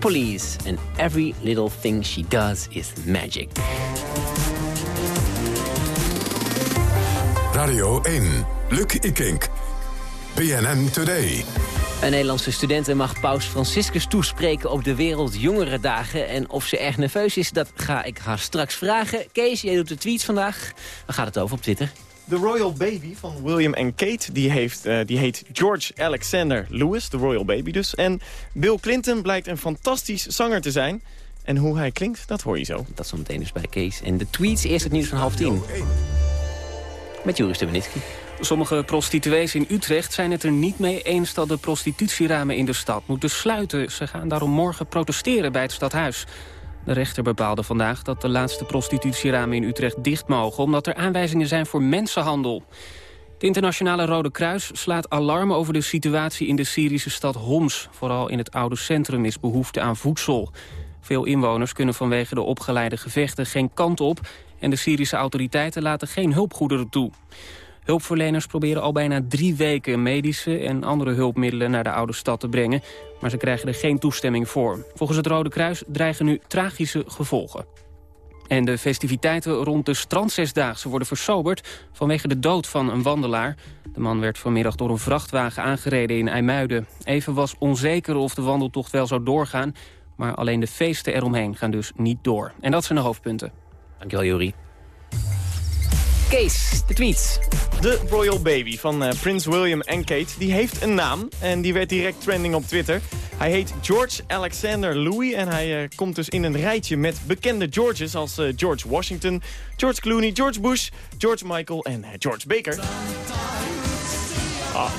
Police. And every little thing she does is magic. Radio 1, Luc Ikink. BNN Today. Een Nederlandse student mag paus Franciscus toespreken op de Wereldjongerendagen. En of ze erg nerveus is, dat ga ik haar straks vragen. Kees, jij doet de tweets vandaag. Waar gaat het over op Twitter? De Royal Baby van William en Kate, die, heeft, eh, die heet George Alexander Lewis, de Royal Baby dus. En Bill Clinton blijkt een fantastisch zanger te zijn. En hoe hij klinkt, dat hoor je zo. Dat zometeen dus bij Kees. En de tweets, eerst het nieuws van half tien. Met Joris Stubenitski. Sommige prostituees in Utrecht zijn het er niet mee eens dat de prostitutieramen in de stad moeten sluiten. Ze gaan daarom morgen protesteren bij het stadhuis. De rechter bepaalde vandaag dat de laatste prostitutieramen in Utrecht dicht mogen... omdat er aanwijzingen zijn voor mensenhandel. Het internationale Rode Kruis slaat alarm over de situatie in de Syrische stad Homs. Vooral in het oude centrum is behoefte aan voedsel. Veel inwoners kunnen vanwege de opgeleide gevechten geen kant op... en de Syrische autoriteiten laten geen hulpgoederen toe. Hulpverleners proberen al bijna drie weken medische en andere hulpmiddelen naar de oude stad te brengen, maar ze krijgen er geen toestemming voor. Volgens het Rode Kruis dreigen nu tragische gevolgen. En de festiviteiten rond de strandzesdaagse worden versoberd vanwege de dood van een wandelaar. De man werd vanmiddag door een vrachtwagen aangereden in IJmuiden. Even was onzeker of de wandeltocht wel zou doorgaan, maar alleen de feesten eromheen gaan dus niet door. En dat zijn de hoofdpunten. Dankjewel, Juri. Kees, de tweets. De Royal Baby van eh, Prins William en Kate, die heeft een naam. En die werd direct trending op Twitter. Hij heet George Alexander Louis. En hij eh, komt dus in een rijtje met bekende Georges als eh, George Washington, George Clooney, George Bush, George Michael en George Baker. Ah.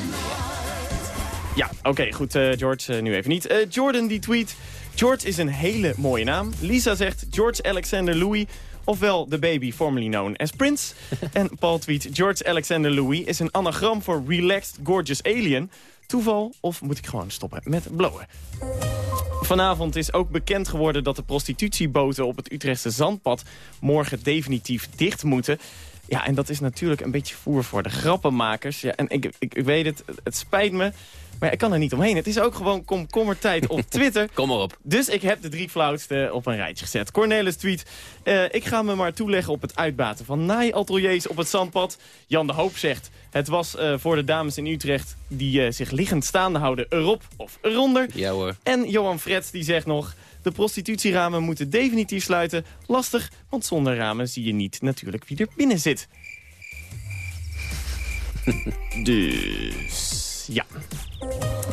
Ja, oké, goed, George, nu even niet. Jordan die tweet... George is een hele mooie naam. Lisa zegt George Alexander Louis ofwel de baby formerly known as Prince. en Paul tweet, George Alexander Louis is een anagram voor Relaxed Gorgeous Alien. Toeval of moet ik gewoon stoppen met blowen? Vanavond is ook bekend geworden dat de prostitutieboten op het Utrechtse Zandpad morgen definitief dicht moeten. Ja, en dat is natuurlijk een beetje voer voor de grappenmakers. Ja, en ik, ik, ik weet het, het spijt me. Maar ik kan er niet omheen. Het is ook gewoon komkommertijd op Twitter. Kom maar op. Dus ik heb de drie flauwste op een rijtje gezet. Cornelis tweet. Uh, ik ga me maar toeleggen op het uitbaten van naaiateliers op het zandpad. Jan de Hoop zegt... Het was uh, voor de dames in Utrecht die uh, zich liggend staande houden erop of eronder. Ja hoor. En Johan Frets die zegt nog... De prostitutieramen moeten definitief sluiten. Lastig, want zonder ramen zie je niet natuurlijk wie er binnen zit. dus... Ja.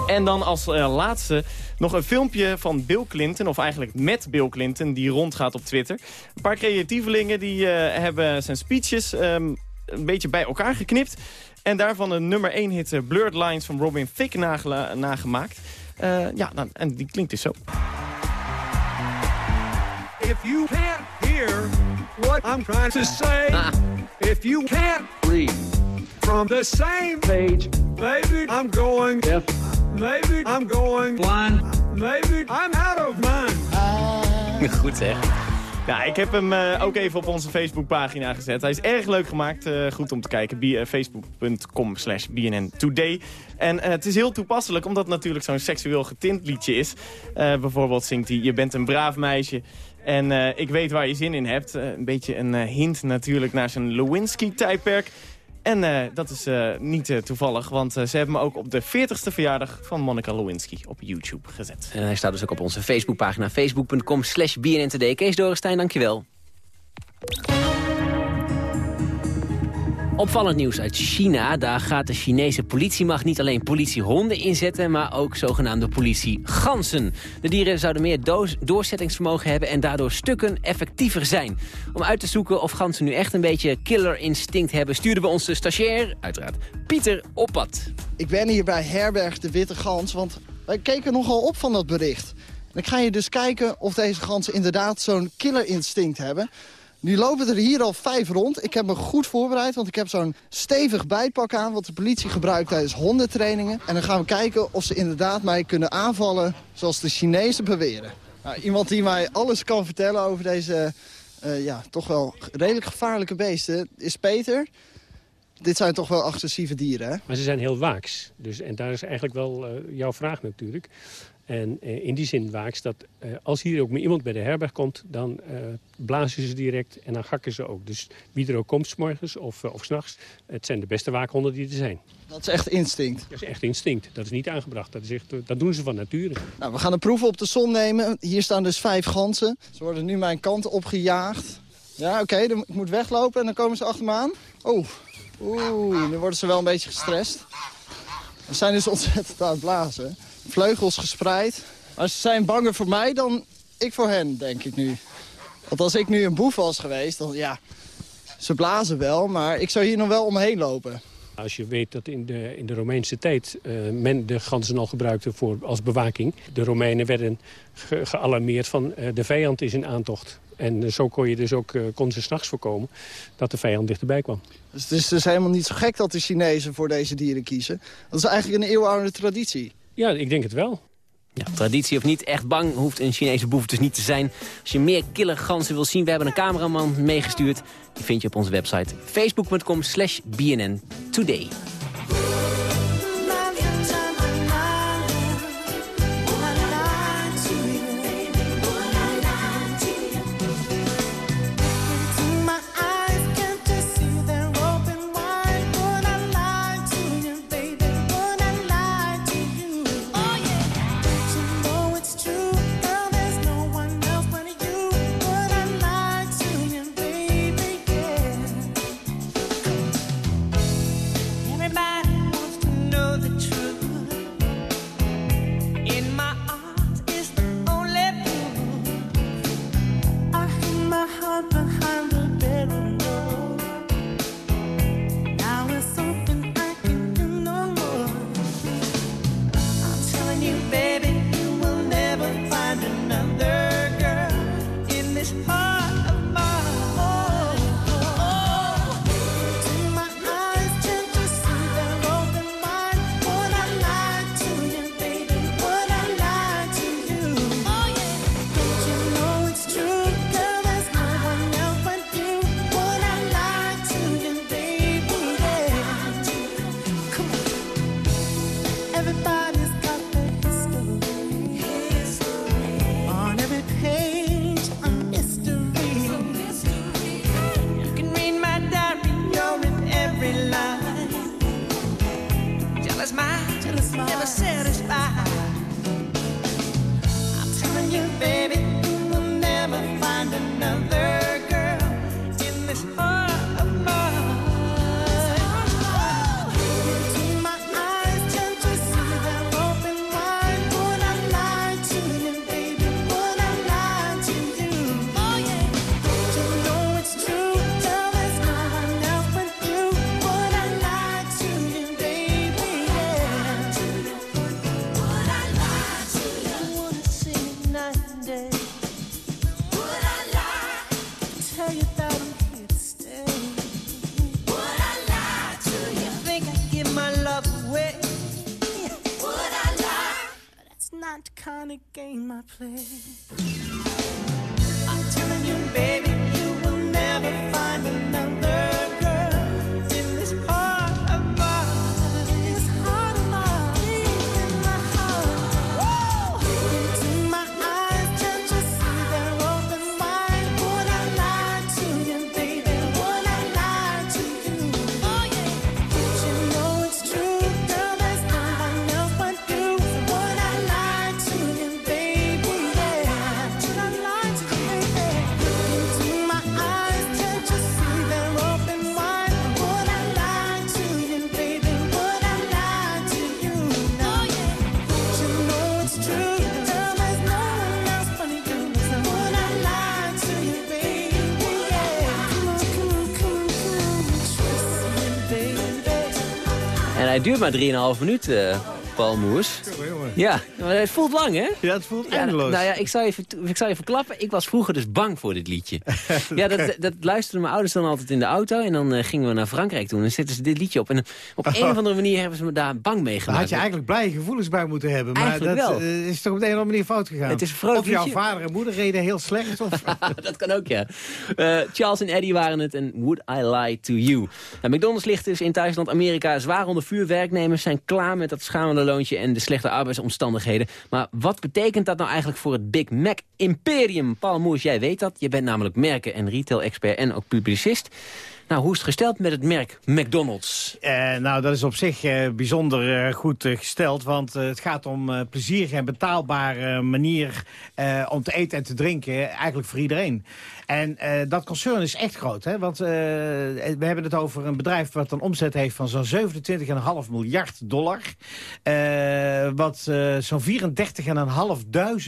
En dan als uh, laatste nog een filmpje van Bill Clinton, of eigenlijk met Bill Clinton, die rondgaat op Twitter. Een paar creatievelingen die uh, hebben zijn speeches um, een beetje bij elkaar geknipt. En daarvan een nummer 1 hit uh, Blurred Lines van Robin Thicke nagemaakt. ja, nou, en die klinkt dus zo. If you can't hear what I'm trying to say, ah. if you can't read from the same page, maybe I'm going deaf, maybe I'm going blind, maybe I'm out of mind. Goed zeg. Ja, ik heb hem uh, ook even op onze Facebookpagina gezet. Hij is erg leuk gemaakt. Uh, goed om te kijken. Uh, Facebook.com slash BNN Today. En het is heel toepasselijk, omdat het natuurlijk zo'n seksueel getint liedje is. bijvoorbeeld zingt hij, je bent een braaf meisje. En ik weet waar je zin in hebt. een beetje een hint natuurlijk naar zijn Lewinsky-tijdperk. En uh, dat is uh, niet uh, toevallig, want ze hebben me ook op de 40ste verjaardag van Monica Lewinsky op YouTube gezet. En hij staat dus ook op onze Facebookpagina, facebook.com slash BNNTD. Kees Dorenstein, dankjewel. Opvallend nieuws uit China. Daar gaat de Chinese politiemacht niet alleen politiehonden inzetten... maar ook zogenaamde politieganzen. De dieren zouden meer doorzettingsvermogen hebben... en daardoor stukken effectiever zijn. Om uit te zoeken of ganzen nu echt een beetje killer-instinct hebben... stuurden we onze stagiair, uiteraard, Pieter op pad. Ik ben hier bij Herberg de Witte Gans, want wij keken nogal op van dat bericht. En ik ga je dus kijken of deze ganzen inderdaad zo'n killer-instinct hebben... Nu lopen er hier al vijf rond. Ik heb me goed voorbereid, want ik heb zo'n stevig bijpak aan... wat de politie gebruikt tijdens hondentrainingen. En dan gaan we kijken of ze inderdaad mij kunnen aanvallen zoals de Chinezen beweren. Nou, iemand die mij alles kan vertellen over deze uh, ja, toch wel redelijk gevaarlijke beesten is Peter. Dit zijn toch wel agressieve dieren, hè? Maar ze zijn heel waaks. Dus, en daar is eigenlijk wel uh, jouw vraag natuurlijk. En eh, in die zin waakt dat eh, als hier ook maar iemand bij de herberg komt... dan eh, blazen ze direct en dan gakken ze ook. Dus wie er ook komt, 's morgens of, eh, of s'nachts... het zijn de beste waakhonden die er zijn. Dat is echt instinct. Dat is echt instinct. Dat is niet aangebracht. Dat, is echt, eh, dat doen ze van nature. Nou, we gaan een proef op de som nemen. Hier staan dus vijf ganzen. Ze worden nu mijn kant opgejaagd. Ja, oké, ik moet weglopen en dan komen ze achter me aan. Oeh, oeh, nu worden ze wel een beetje gestrest. Ze zijn dus ontzettend aan het blazen. Vleugels gespreid. Maar ze zijn banger voor mij dan ik voor hen, denk ik nu. Want als ik nu een boef was geweest, dan ja... Ze blazen wel, maar ik zou hier nog wel omheen lopen. Als je weet dat in de, in de Romeinse tijd eh, men de ganzen al gebruikte voor, als bewaking. De Romeinen werden ge- gealarmeerd van eh, de vijand is in aantocht. En eh, zo kon je dus ook, eh, kon ze s'nachts voorkomen dat de vijand dichterbij kwam. Dus het is dus helemaal niet zo gek dat de Chinezen voor deze dieren kiezen. Dat is eigenlijk een eeuwenoude traditie. Ja, ik denk het wel. Ja, traditie of niet, echt bang hoeft een Chinese boef dus niet te zijn. Als je meer killer ganzen wil zien, we hebben een cameraman meegestuurd. Die vind je op onze website facebook.com slash BNN duurt maar 3,5 minuten, Paul Moers. Ja, maar het voelt lang, hè? Ja, het voelt Ja, eindeloos. nou ja, ik zou, even, ik zou je verklappen. Ik was vroeger dus bang voor dit liedje. ja, dat, dat luisterden mijn ouders dan altijd in de auto. En dan eh, gingen we naar Frankrijk toe. En dan zetten ze dit liedje op. En op een of andere manier hebben ze me daar bang mee Daar gemaakt. had je eigenlijk blije gevoelens bij moeten hebben. Maar Eigenlijk dat wel. eh, is toch op de een of andere manier fout gegaan. Het is een vrolijk of jouw vader en moeder reden heel slecht. Of... dat kan ook, ja. Eh, Charles en Eddie waren het en Would I Lie to You. Nou, McDonald's ligt dus in thuisland Amerika zwaar onder vuur. Werknemers zijn klaar met dat schamele lage loontje en de slechte arbeidsomstandigheden. Maar wat betekent dat nou eigenlijk voor het Big Mac Imperium? Paul Moers, jij weet dat. Je bent namelijk merken- en retail-expert en ook publicist. Nou, hoe is het gesteld met het merk McDonald's? Eh, nou, dat is op zich eh, bijzonder eh, goed eh, gesteld. Want eh, het gaat om eh, plezierige en betaalbare manier om te eten en te drinken. Eigenlijk voor iedereen. En eh, dat concern is echt groot. Hè? Want eh, we hebben het over een bedrijf wat een omzet heeft van zo'n 27,5 miljard dollar. Eh, wat zo'n 34.500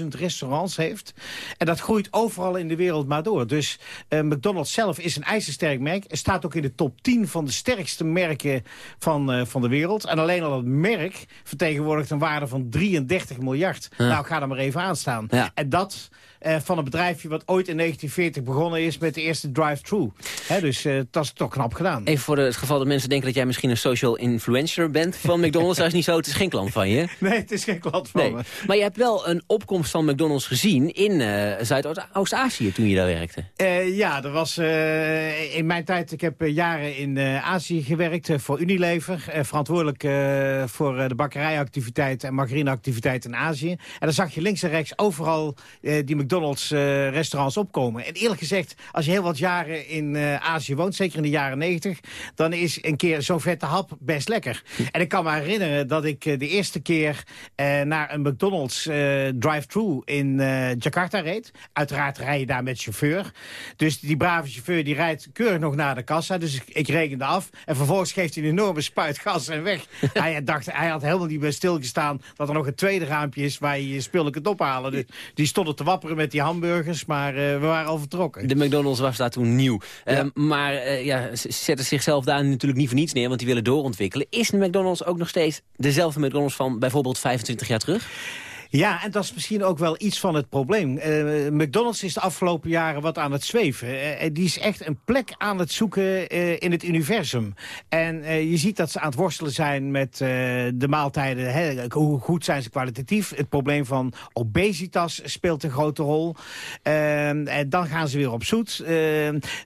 restaurants heeft. En dat groeit overal in de wereld maar door. Dus McDonald's zelf is een ijzersterk merk. Er staat ook in de top 10 van de sterkste merken van, van de wereld. En alleen al het merk vertegenwoordigt een waarde van 33 miljard. Ja. Nou, ga er maar even aan staan. Ja. En dat eh, van een bedrijfje wat ooit in 1940 begonnen is met de eerste drive-thru. Dus eh, dat is toch knap gedaan. Even voor het geval dat mensen denken dat jij misschien een social influencer bent van McDonald's. Dat is niet zo, het is geen klant van je. Nee, het is geen klant van Nee. me. Maar je hebt wel een opkomst van McDonald's gezien in eh, Zuidoost-Azië toen je daar werkte. Ja, er was in mijn tijd, ik heb jaren in Azië gewerkt voor Unilever. verantwoordelijk voor de bakkerijactiviteiten en margarineactiviteiten in Azië. En dan zag je links en rechts overal die McDonald's eh, restaurants opkomen. En eerlijk gezegd, als je heel wat jaren in eh, Azië woont, zeker in de jaren negentig, dan is een keer zo'n vette hap best lekker. En ik kan me herinneren dat ik eh, de eerste keer eh, naar een McDonald's eh, drive-thru in eh, Jakarta reed. Uiteraard rij je daar met chauffeur. Dus die brave chauffeur die rijdt keurig nog naar de kassa. Dus ik, ik rekende af. En vervolgens geeft hij een enorme spuit gas en weg. hij, dacht, hij had helemaal niet bij stilgestaan dat er nog een tweede raampje is waar je je spullen kunt ophalen. Dus die stonden te wapperen met die hamburgers, maar eh, we waren al vertrokken. De McDonald's was daar toen nieuw. Eh, maar eh, ja, ze zetten zichzelf daar natuurlijk niet voor niets neer, want die willen doorontwikkelen. Is de McDonald's ook nog steeds dezelfde McDonald's van bijvoorbeeld 25 jaar terug? Ja, en dat is misschien ook wel iets van het probleem. Eh, McDonald's is de afgelopen jaren wat aan het zweven. Eh, eh, die is echt een plek aan het zoeken in het universum. En je ziet dat ze aan het worstelen zijn met de maaltijden. Hè. Hoe goed zijn ze kwalitatief? Het probleem van obesitas speelt een grote rol. En dan gaan ze weer op zoet.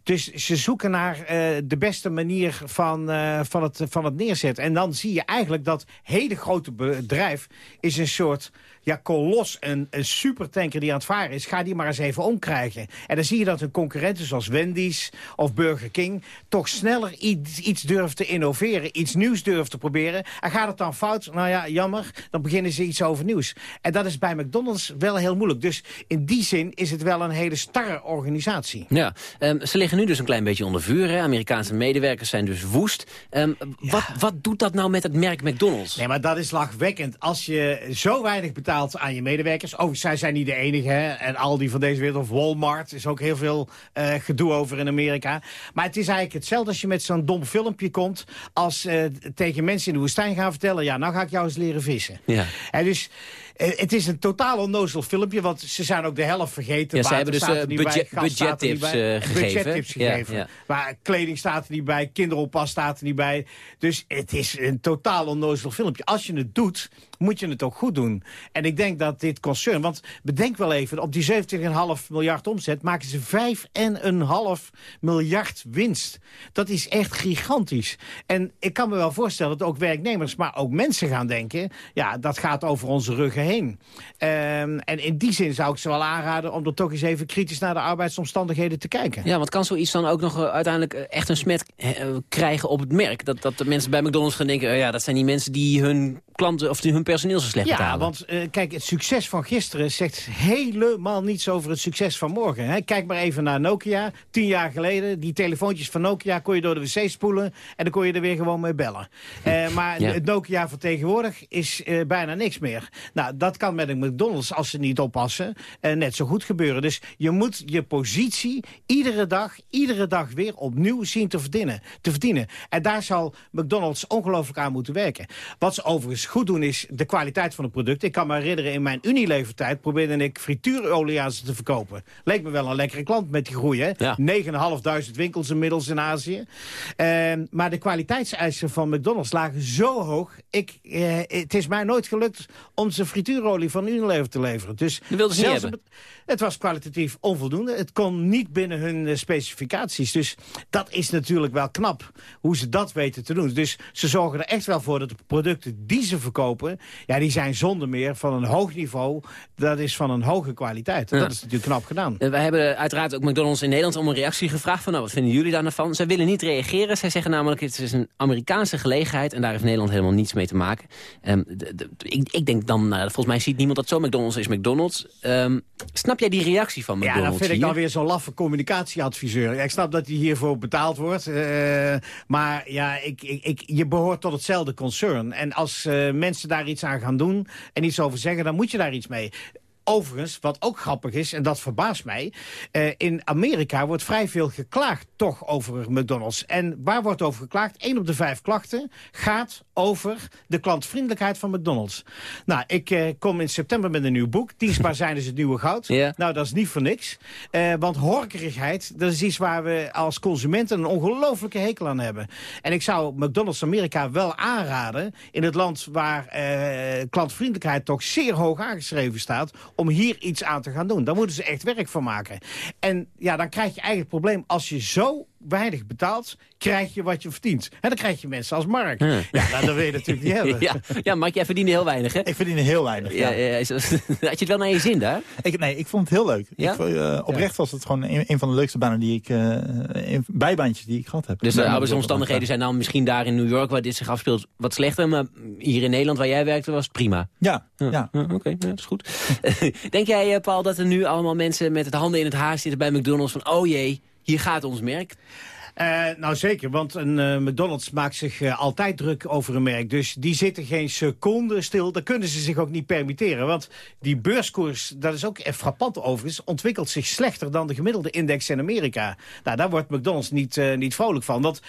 Dus ze zoeken naar de beste manier van, van, het, van het neerzetten. En dan zie je eigenlijk dat hele grote bedrijf is een soort ja, kolos, een, een supertanker die aan het varen is, ga die maar eens even omkrijgen. En dan zie je dat hun concurrenten zoals Wendy's of Burger King toch sneller iets, iets durven te innoveren, iets nieuws durven te proberen. En gaat het dan fout? Nou ja, jammer, dan beginnen ze iets over nieuws. En dat is bij McDonald's wel heel moeilijk. Dus in die zin is het wel een hele starre organisatie. Ja, ehm, ze liggen nu dus een klein beetje onder vuur. Hè? Amerikaanse medewerkers zijn dus woest. Ehm, wat, wat doet dat nou met het merk McDonald's? Nee, maar dat is lachwekkend. Als je zo weinig betaalt aan je medewerkers... Oh, zij zijn niet de enige, hè. En Aldi van deze wereld, of Walmart... is ook heel veel eh, gedoe over in Amerika. Maar het is eigenlijk hetzelfde als je met zo'n dom filmpje komt... als eh, tegen mensen in de woestijn gaan vertellen... ja, nou ga ik jou eens leren vissen. Ja. En dus... eh, Het is een totaal onnozel filmpje, want ze zijn ook de helft vergeten. Ja, ze hebben dus, budget- budgettips, eh, gegeven. Budgettips Ja, gegeven. ja. Maar kleding staat er niet bij, kinderoppas staat er niet bij. Dus het is een totaal onnozel filmpje. Als je het doet, moet je het ook goed doen. En ik denk dat dit concern, want bedenk wel even... op die 17,5 miljard omzet maken ze 5,5 miljard winst. Dat is echt gigantisch. En ik kan me wel voorstellen dat ook werknemers, maar ook mensen gaan denken... ja, dat gaat over onze ruggen heen. Ehm, en in die zin zou ik ze wel aanraden om er toch eens even kritisch naar de arbeidsomstandigheden te kijken. Ja, want kan zoiets dan ook nog eh, uiteindelijk eh, echt een smet eh, krijgen op het merk? Dat, dat de mensen bij McDonald's gaan denken... ja, dat zijn die mensen die hun klanten of die hun personeel zo slecht Ja, betalen. want eh, kijk, het succes van gisteren zegt helemaal niets over het succes van morgen. Hè. Kijk maar even naar Nokia. Tien jaar geleden, die telefoontjes van Nokia kon je door de wc spoelen... en dan kon je er weer gewoon mee bellen. Eh, maar Ja. het Nokia van tegenwoordig is eh, bijna niks meer. Nou, dat kan met een McDonald's, als ze niet oppassen, net zo goed gebeuren. Dus je moet je positie iedere dag, iedere dag weer opnieuw zien te verdienen. Te verdienen. En daar zal McDonald's ongelooflijk aan moeten werken. Wat ze overigens goed doen is de kwaliteit van het product. Ik kan me herinneren, in mijn Unilever-tijd probeerde ik frituurolie aan ze te verkopen. Leek me wel een lekkere klant met die groei, hè? 9.500 winkels inmiddels in Azië. Ehm, maar de kwaliteitseisen van McDonald's lagen zo hoog. Ik, eh, het is mij nooit gelukt om ze frituurolie van Unilever te leveren. Dus Dat wilden ze zelfs hebben. het- het was kwalitatief onvoldoende. Het kon niet binnen hun eh, specificaties. Dus dat is natuurlijk wel knap, hoe ze dat weten te doen. Dus ze zorgen er echt wel voor dat de producten die ze verkopen... ja, die zijn zonder meer van een hoog niveau. Dat is van een hoge kwaliteit. Ja. Dat is natuurlijk knap gedaan. Eh, Wij hebben uiteraard ook McDonald's in Nederland om een reactie gevraagd. Van, nou, wat vinden jullie daar nou van? Zij willen niet reageren. Zij zeggen namelijk, het is een Amerikaanse gelegenheid... en daar heeft Nederland helemaal niets mee te maken. De- de- ik, ik denk dan, nou, volgens mij ziet niemand dat zo. McDonald's is McDonald's. Ehm, snap jij die reactie van Ja, McDonald's dat vind ik dan weer zo'n laffe communicatieadviseur. Ja, ik snap dat hij hiervoor betaald wordt. eh, maar ja, ik, ik, ik, je behoort tot hetzelfde concern. En als eh, mensen daar iets aan gaan doen en iets over zeggen... dan moet je daar iets mee. Overigens, wat ook grappig is, en dat verbaast mij... eh, in Amerika wordt vrij veel geklaagd toch over McDonald's. En waar wordt over geklaagd? Eén op de vijf klachten gaat over de klantvriendelijkheid van McDonald's. Nou, ik eh, kom in september met een nieuw boek. Dienstbaar zijn is het nieuwe goud. Nou, dat is niet voor niks. Eh, want horkerigheid, dat is iets waar we als consumenten een ongelofelijke hekel aan hebben. En ik zou McDonald's Amerika wel aanraden... in het land waar klantvriendelijkheid toch zeer hoog aangeschreven staat... om hier iets aan te gaan doen. Daar moeten ze echt werk van maken. En ja, dan krijg je eigenlijk het probleem... als je zo weinig betaalt, krijg je wat je verdient. En dan krijg je mensen als Mark. Ja, nou, dat wil je natuurlijk niet hebben. ja, ja, Mike, jij verdiende heel weinig, hè? Ik verdiende heel weinig, ja. Ja, had je het wel naar je zin daar? Ik, nee, ik vond het heel leuk. Ja? Ik, vond, eh, oprecht was het gewoon een, een van de leukste banen die ik, eh, bijbaantjes die ik gehad heb. Dus de Ja, arbeidsomstandigheden zijn dan misschien daar in New York... waar dit zich afspeelt, wat slechter. Maar hier in Nederland, waar jij werkte, was het prima. Ja, ja. Oké, ja, dat is goed. Denk jij, eh, Paul, dat er nu allemaal mensen met het handen in het haar zitten bij McDonald's... van, oh jee, hier gaat ons merk? Eh, nou zeker, want een eh, McDonald's maakt zich eh, altijd druk over een merk. Dus die zitten geen seconde stil. Dat kunnen ze zich ook niet permitteren. Want die beurskoers, dat is ook frappant overigens... ontwikkelt zich slechter dan de gemiddelde index in Amerika. Nou, daar wordt McDonald's niet, niet vrolijk van. Want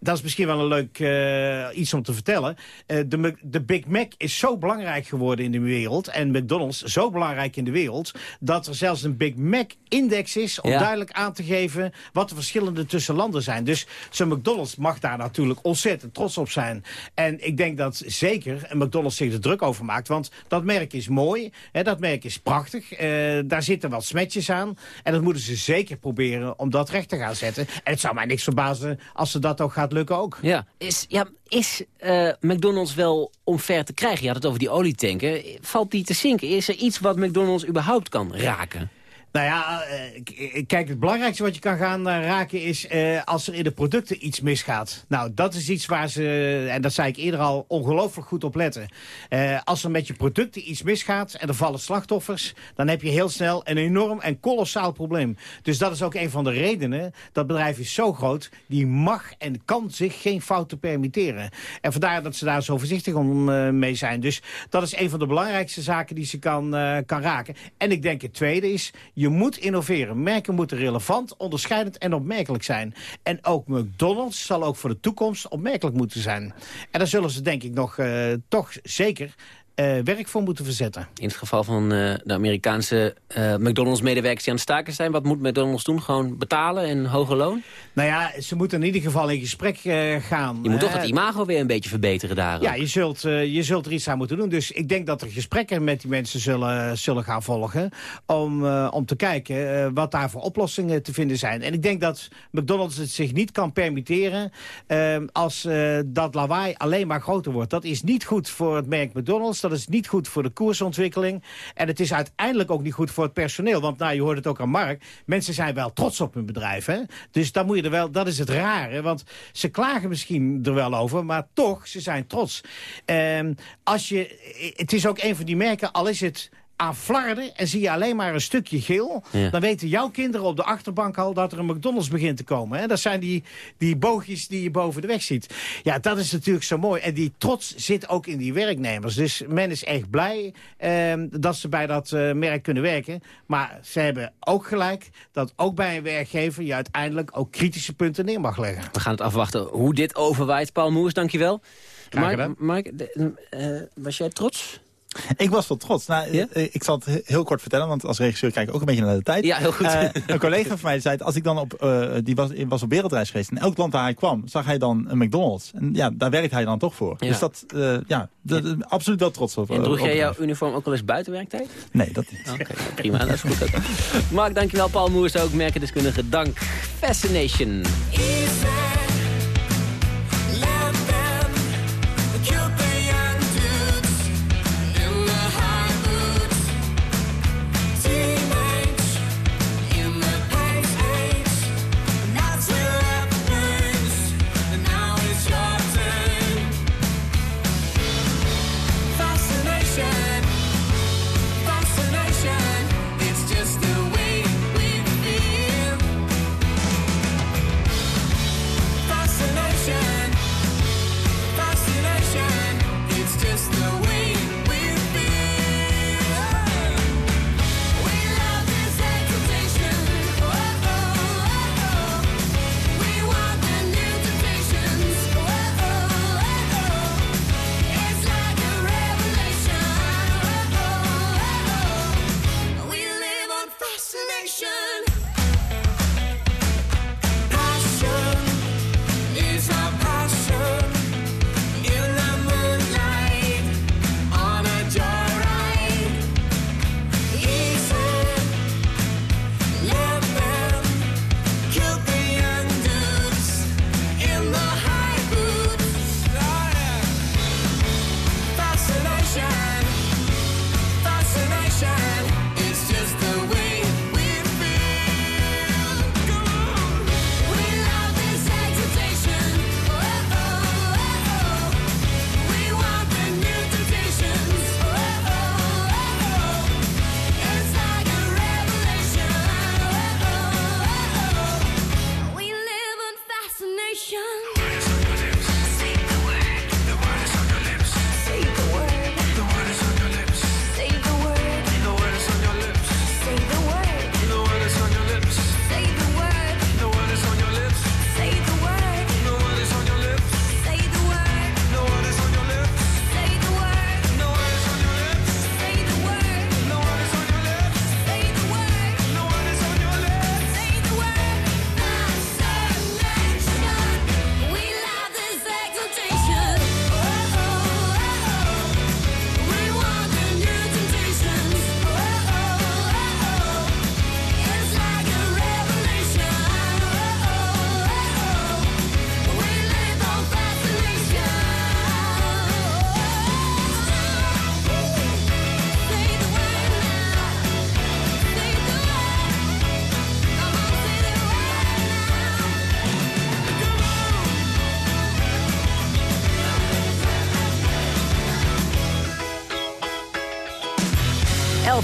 dat is misschien wel een leuk eh, iets om te vertellen. Eh, de, de Big Mac is zo belangrijk geworden in de wereld... en McDonald's zo belangrijk in de wereld... dat er zelfs een Big Mac-index is om Ja. duidelijk aan te geven... wat de verschillende tussen landen zijn. Dus zo'n McDonald's mag daar natuurlijk ontzettend trots op zijn. En ik denk dat zeker een McDonald's zich er druk over maakt. Want dat merk is mooi, hè, dat merk is prachtig. eh, daar zitten wat smetjes aan. En dat moeten ze zeker proberen om dat recht te gaan zetten. En het zou mij niks verbazen als ze dat ook gaat lukken ook. Ja, is, ja, is eh, McDonald's wel omver te krijgen? Je had het over die olietanken. Valt die te zinken? Is er iets wat McDonald's überhaupt kan raken? Nou ja, eh, k- kijk, het belangrijkste wat je kan gaan eh, raken is eh, als er in de producten iets misgaat. Nou, dat is iets waar ze, en dat zei ik eerder al, ongelooflijk goed op letten. Eh, als er met je producten iets misgaat en er vallen slachtoffers, dan heb je heel snel een enorm en kolossaal probleem. Dus dat is ook een van de redenen. Dat bedrijf is zo groot, die mag en kan zich geen fouten permitteren. En vandaar dat ze daar zo voorzichtig om eh, mee zijn. Dus dat is een van de belangrijkste zaken die ze kan, eh, kan raken. En ik denk het tweede is, je moet innoveren. Merken moeten relevant, onderscheidend en opmerkelijk zijn. En ook McDonald's zal ook voor de toekomst opmerkelijk moeten zijn. En daar zullen ze denk ik nog eh, toch zeker eh, werk voor moeten verzetten. In het geval van eh, de Amerikaanse eh, McDonald's-medewerkers die aan het staken zijn... wat moet McDonald's doen? Gewoon betalen en hoger loon? Nou ja, ze moeten in ieder geval in gesprek gaan. Je moet toch het imago weer een beetje verbeteren daar. Ja, ook. je zult, je zult er iets aan moeten doen. Dus ik denk dat er gesprekken met die mensen zullen, zullen gaan volgen... om, om te kijken wat daar voor oplossingen te vinden zijn. En ik denk dat McDonald's het zich niet kan permitteren... als dat lawaai alleen maar groter wordt. Dat is niet goed voor het merk McDonald's. Dat is niet goed voor de koersontwikkeling. En het is uiteindelijk ook niet goed voor het personeel. Want nou, je hoort het ook aan Mark. Mensen zijn wel trots op hun bedrijf. Hè? Dus dan moet je er wel, dat is het rare. Want ze klagen misschien er wel over. Maar toch, ze zijn trots. Ehm, als je, het is ook een van die merken, al is het aan flarden en zie je alleen maar een stukje geel... Ja. dan weten jouw kinderen op de achterbank al dat er een McDonald's begint te komen. Hè? Dat zijn die, die boogjes die je boven de weg ziet. Ja, dat is natuurlijk zo mooi. En die trots zit ook in die werknemers. Dus men is echt blij ehm, dat ze bij dat eh, merk kunnen werken. Maar ze hebben ook gelijk dat ook bij een werkgever... je uiteindelijk ook kritische punten neer mag leggen. We gaan het afwachten hoe dit overwaait. Paul Moers, dankjewel. Gedaan. Mark de- eh, was jij trots? Ik was wel trots. Nou, eh, Ik zal het he- heel kort vertellen, want als regisseur kijk ik ook een beetje naar de tijd. Ja, heel goed. Eh, een collega van mij zei, het, als ik dan op, eh, die was, was op wereldreis geweest. In elk land waar hij kwam, zag hij dan een McDonald's. En ja, daar werkt hij dan toch voor. Ja. Dus dat, eh, ja, absoluut wel trots op. En droeg op jij jouw uniform ook wel eens buiten werktijd? Nee, dat niet. Oké, prima, dat is goed ook. Mark, dankjewel. Paul Moers ook, merkendeskundige. Dank. Fascination. Fascination,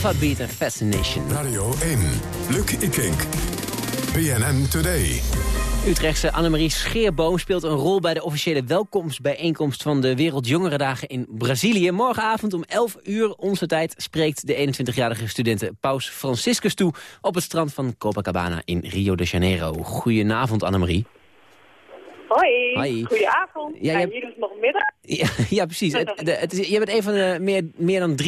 Alpha Beat en Fascination. Radio 1, Luc Ikink. BNN Today. Utrechtse Annemarie Scheerboom speelt een rol bij de officiële welkomstbijeenkomst van de Wereldjongerendagen in Brazilië. Morgenavond om 11 uur onze tijd spreekt de 21-jarige studente Paus Franciscus toe op het strand van Copacabana in Rio de Janeiro. Goedenavond Annemarie. Hoi, Hoi. goedenavond. Ja, hier is het nog middag. Ja, ja precies. Het, de, het is, je bent een van de meer, meer dan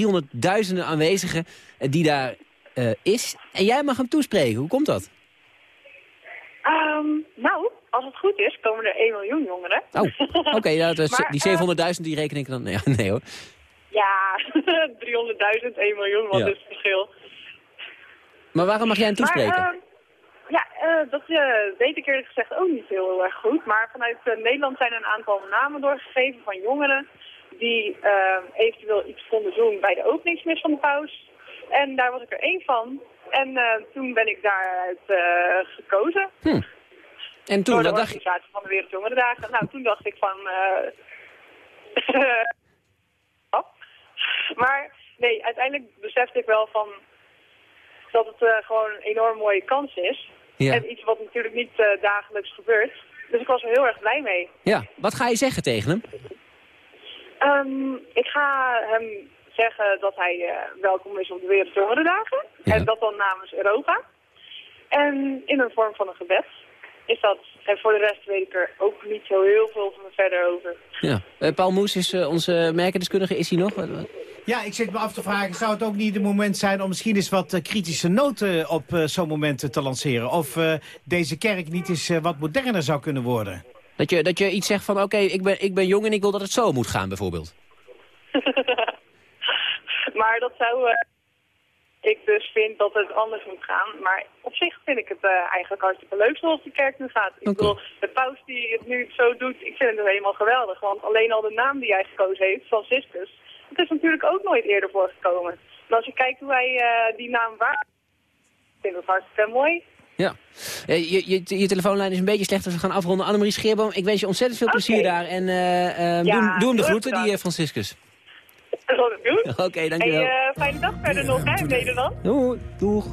300.000 aanwezigen eh, die daar eh, is. En jij mag hem toespreken. Hoe komt dat? Ehm, nou, als het goed is, komen er 1 miljoen jongeren. Oh, oké. ja, dus die eh, 700.000 die reken ik dan... Nee, nee hoor. Ja, 300.000, 1 miljoen, wat Ja. is het verschil? Maar waarom mag jij hem toespreken? Maar, ehm, ja, eh, dat eh, weet ik eerlijk gezegd ook niet heel erg goed. Maar vanuit eh, Nederland zijn een aantal namen doorgegeven van jongeren die eventueel iets konden doen bij de openingsmis van de paus. En daar was ik er één van. En toen ben ik daaruit gekozen. Hm. En toen, door de wat dacht je? organisatie van de Wereldjongerendagen. Nou, toen dacht ik van... eh, oh. maar nee, uiteindelijk besefte ik wel van dat het gewoon een enorm mooie kans is. Ja. En iets wat natuurlijk niet eh, dagelijks gebeurt. Dus ik was er heel erg blij mee. Ja, wat ga je zeggen tegen hem? Ehm, ik ga hem zeggen dat hij eh, welkom is op de Wereldjongerendagen. En dat dan namens Europa. En in een vorm van een gebed is dat. En voor de rest weet ik er ook niet zo heel veel van verder over. Ja. Eh, Paul Moes is onze merkendeskundige. Is hij nog? Ja, ik zit me af te vragen, zou het ook niet het moment zijn... om misschien eens wat eh, kritische noten op eh, zo'n moment te lanceren? Of eh, deze kerk niet eens eh, wat moderner zou kunnen worden? Dat je, dat je iets zegt van, oké, ik, ben, ik ben jong en ik wil dat het zo moet gaan, bijvoorbeeld. maar dat zou... eh, ik dus vind dat het anders moet gaan. Maar op zich vind ik het eh, eigenlijk hartstikke leuk zoals de kerk nu gaat. Ik bedoel, de paus die het nu zo doet, ik vind het helemaal geweldig. Want alleen al de naam die hij gekozen heeft, Franciscus, het is natuurlijk ook nooit eerder voorgekomen. En als je kijkt hoe hij eh, die naam waar... Ik vind het hartstikke mooi. Ja. Eh, je, je, je telefoonlijn is een beetje slecht, dus we gaan afronden. Annemarie Scheerboom, ik wens je ontzettend veel plezier daar. En eh, Ja, doe, hem- doe hem de groeten, die eh, Franciscus. Dat zal ik doen. Oké, dankjewel. Eh, fijne dag verder nog, hè, in Nederland. Doei, doeg.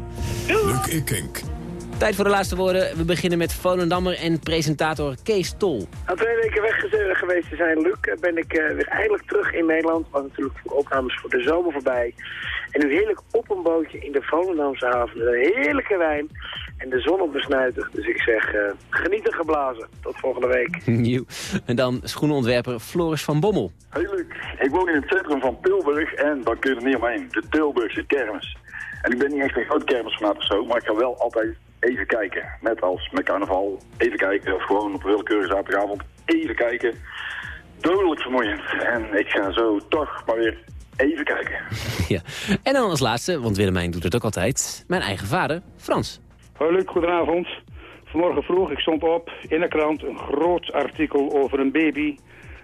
Luc Ikink. Tijd voor de laatste woorden. We beginnen met Volendammer en presentator Kees Tol. Na twee weken weg geweest te zijn, Luc, ben ik eh, weer eindelijk terug in Nederland. Want natuurlijk voor opnames voor de zomer voorbij. En nu heerlijk op een bootje in de Volendamse haven. Een heerlijke wijn en de zon op de snuiter. Dus ik zeg, eh, genieten geblazen. Tot volgende week. Nieuw. En dan schoenenontwerper Floris van Bommel. Hey Luc, ik woon in het centrum van Tilburg en dan kun je er niet omheen. De Tilburgse kermis. En ik ben niet echt een groot kermisfanaat of zo, maar ik ga wel altijd even kijken. Net als met carnaval, even kijken. Of gewoon op een willekeurige zaterdagavond, even kijken. Dodelijk vermoeiend. En ik ga zo toch maar weer even kijken. Ja. En dan als laatste, want Willemijn doet het ook altijd, mijn eigen vader, Frans. Hoi Luc, goedenavond. Vanmorgen vroeg, ik stond op in de krant een groot artikel over een baby.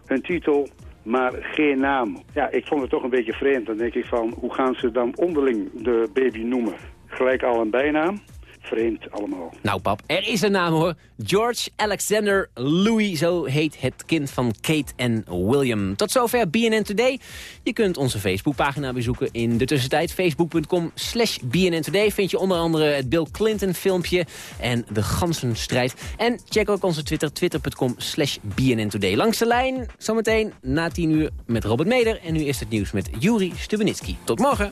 Een titel, maar geen naam. Ja, ik vond het toch een beetje vreemd. Dan denk ik van, hoe gaan ze dan onderling de baby noemen? Gelijk al een bijnaam? Vreemd allemaal. Nou pap, er is een naam hoor. George Alexander Louis, zo heet het kind van Kate en William. Tot zover BNN Today. Je kunt onze Facebookpagina bezoeken in de tussentijd. Facebook.com slash BNN Today vind je onder andere het Bill Clinton filmpje en de ganzenstrijd. En check ook onze Twitter, twitter.com slash BNN Today. Langs de lijn, zometeen na 10 uur met Robert Meder. En nu is het nieuws met Juri Stubenitski. Tot morgen.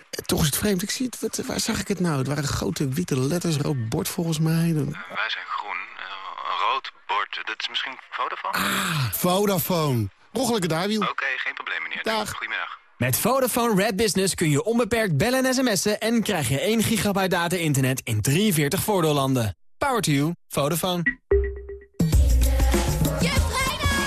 Eh, Toch is het vreemd. Ik zie het. Wat, waar zag ik het nou? Het waren grote witte letters, rood bord volgens mij. Dan- wij zijn groen, eh, een rood bord. Dat is misschien Vodafone? Ah, Vodafone. Roggelijke daarwiel. Oké, geen probleem, meneer. Dag. Goedemiddag. Met Vodafone Red Business kun je onbeperkt bellen en sms'en... en krijg je 1 gigabyte data-internet in 43 voordeellanden. Power to you. Vodafone.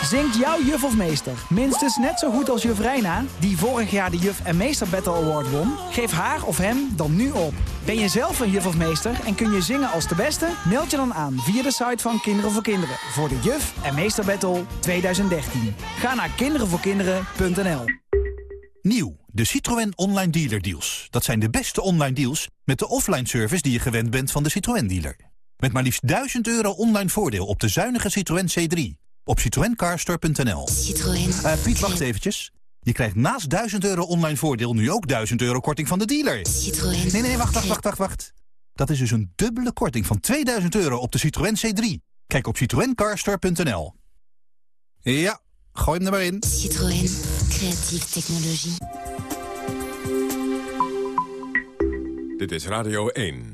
Zingt jouw juf of meester minstens net zo goed als juf Reina... die vorig jaar de Juf en Meester Battle Award won? Geef haar of hem dan nu op. Ben je zelf een juf of meester en kun je zingen als de beste? Meld je dan aan via de site van Kinderen voor Kinderen... voor de Juf en Meester Battle 2013. Ga naar kinderenvoorkinderen.nl Nieuw, de Citroën Online Dealer Deals. Dat zijn de beste online deals met de offline service die je gewend bent van de Citroën dealer. Met maar liefst 1000 euro online voordeel op de zuinige Citroën C3. Op citroencarstore.nl. Citroën. Eh, Piet, wacht eventjes. Je krijgt naast 1000 euro online voordeel nu ook 1000 euro korting van de dealer. Citroën. Nee, nee, wacht, wacht, wacht, wacht, wacht. Dat is dus een dubbele korting van 2000 euro op de Citroën C3. Kijk op citroencarstore.nl. Ja, gooi hem er maar in. Citroën. Creatieve technologie. Dit is Radio 1.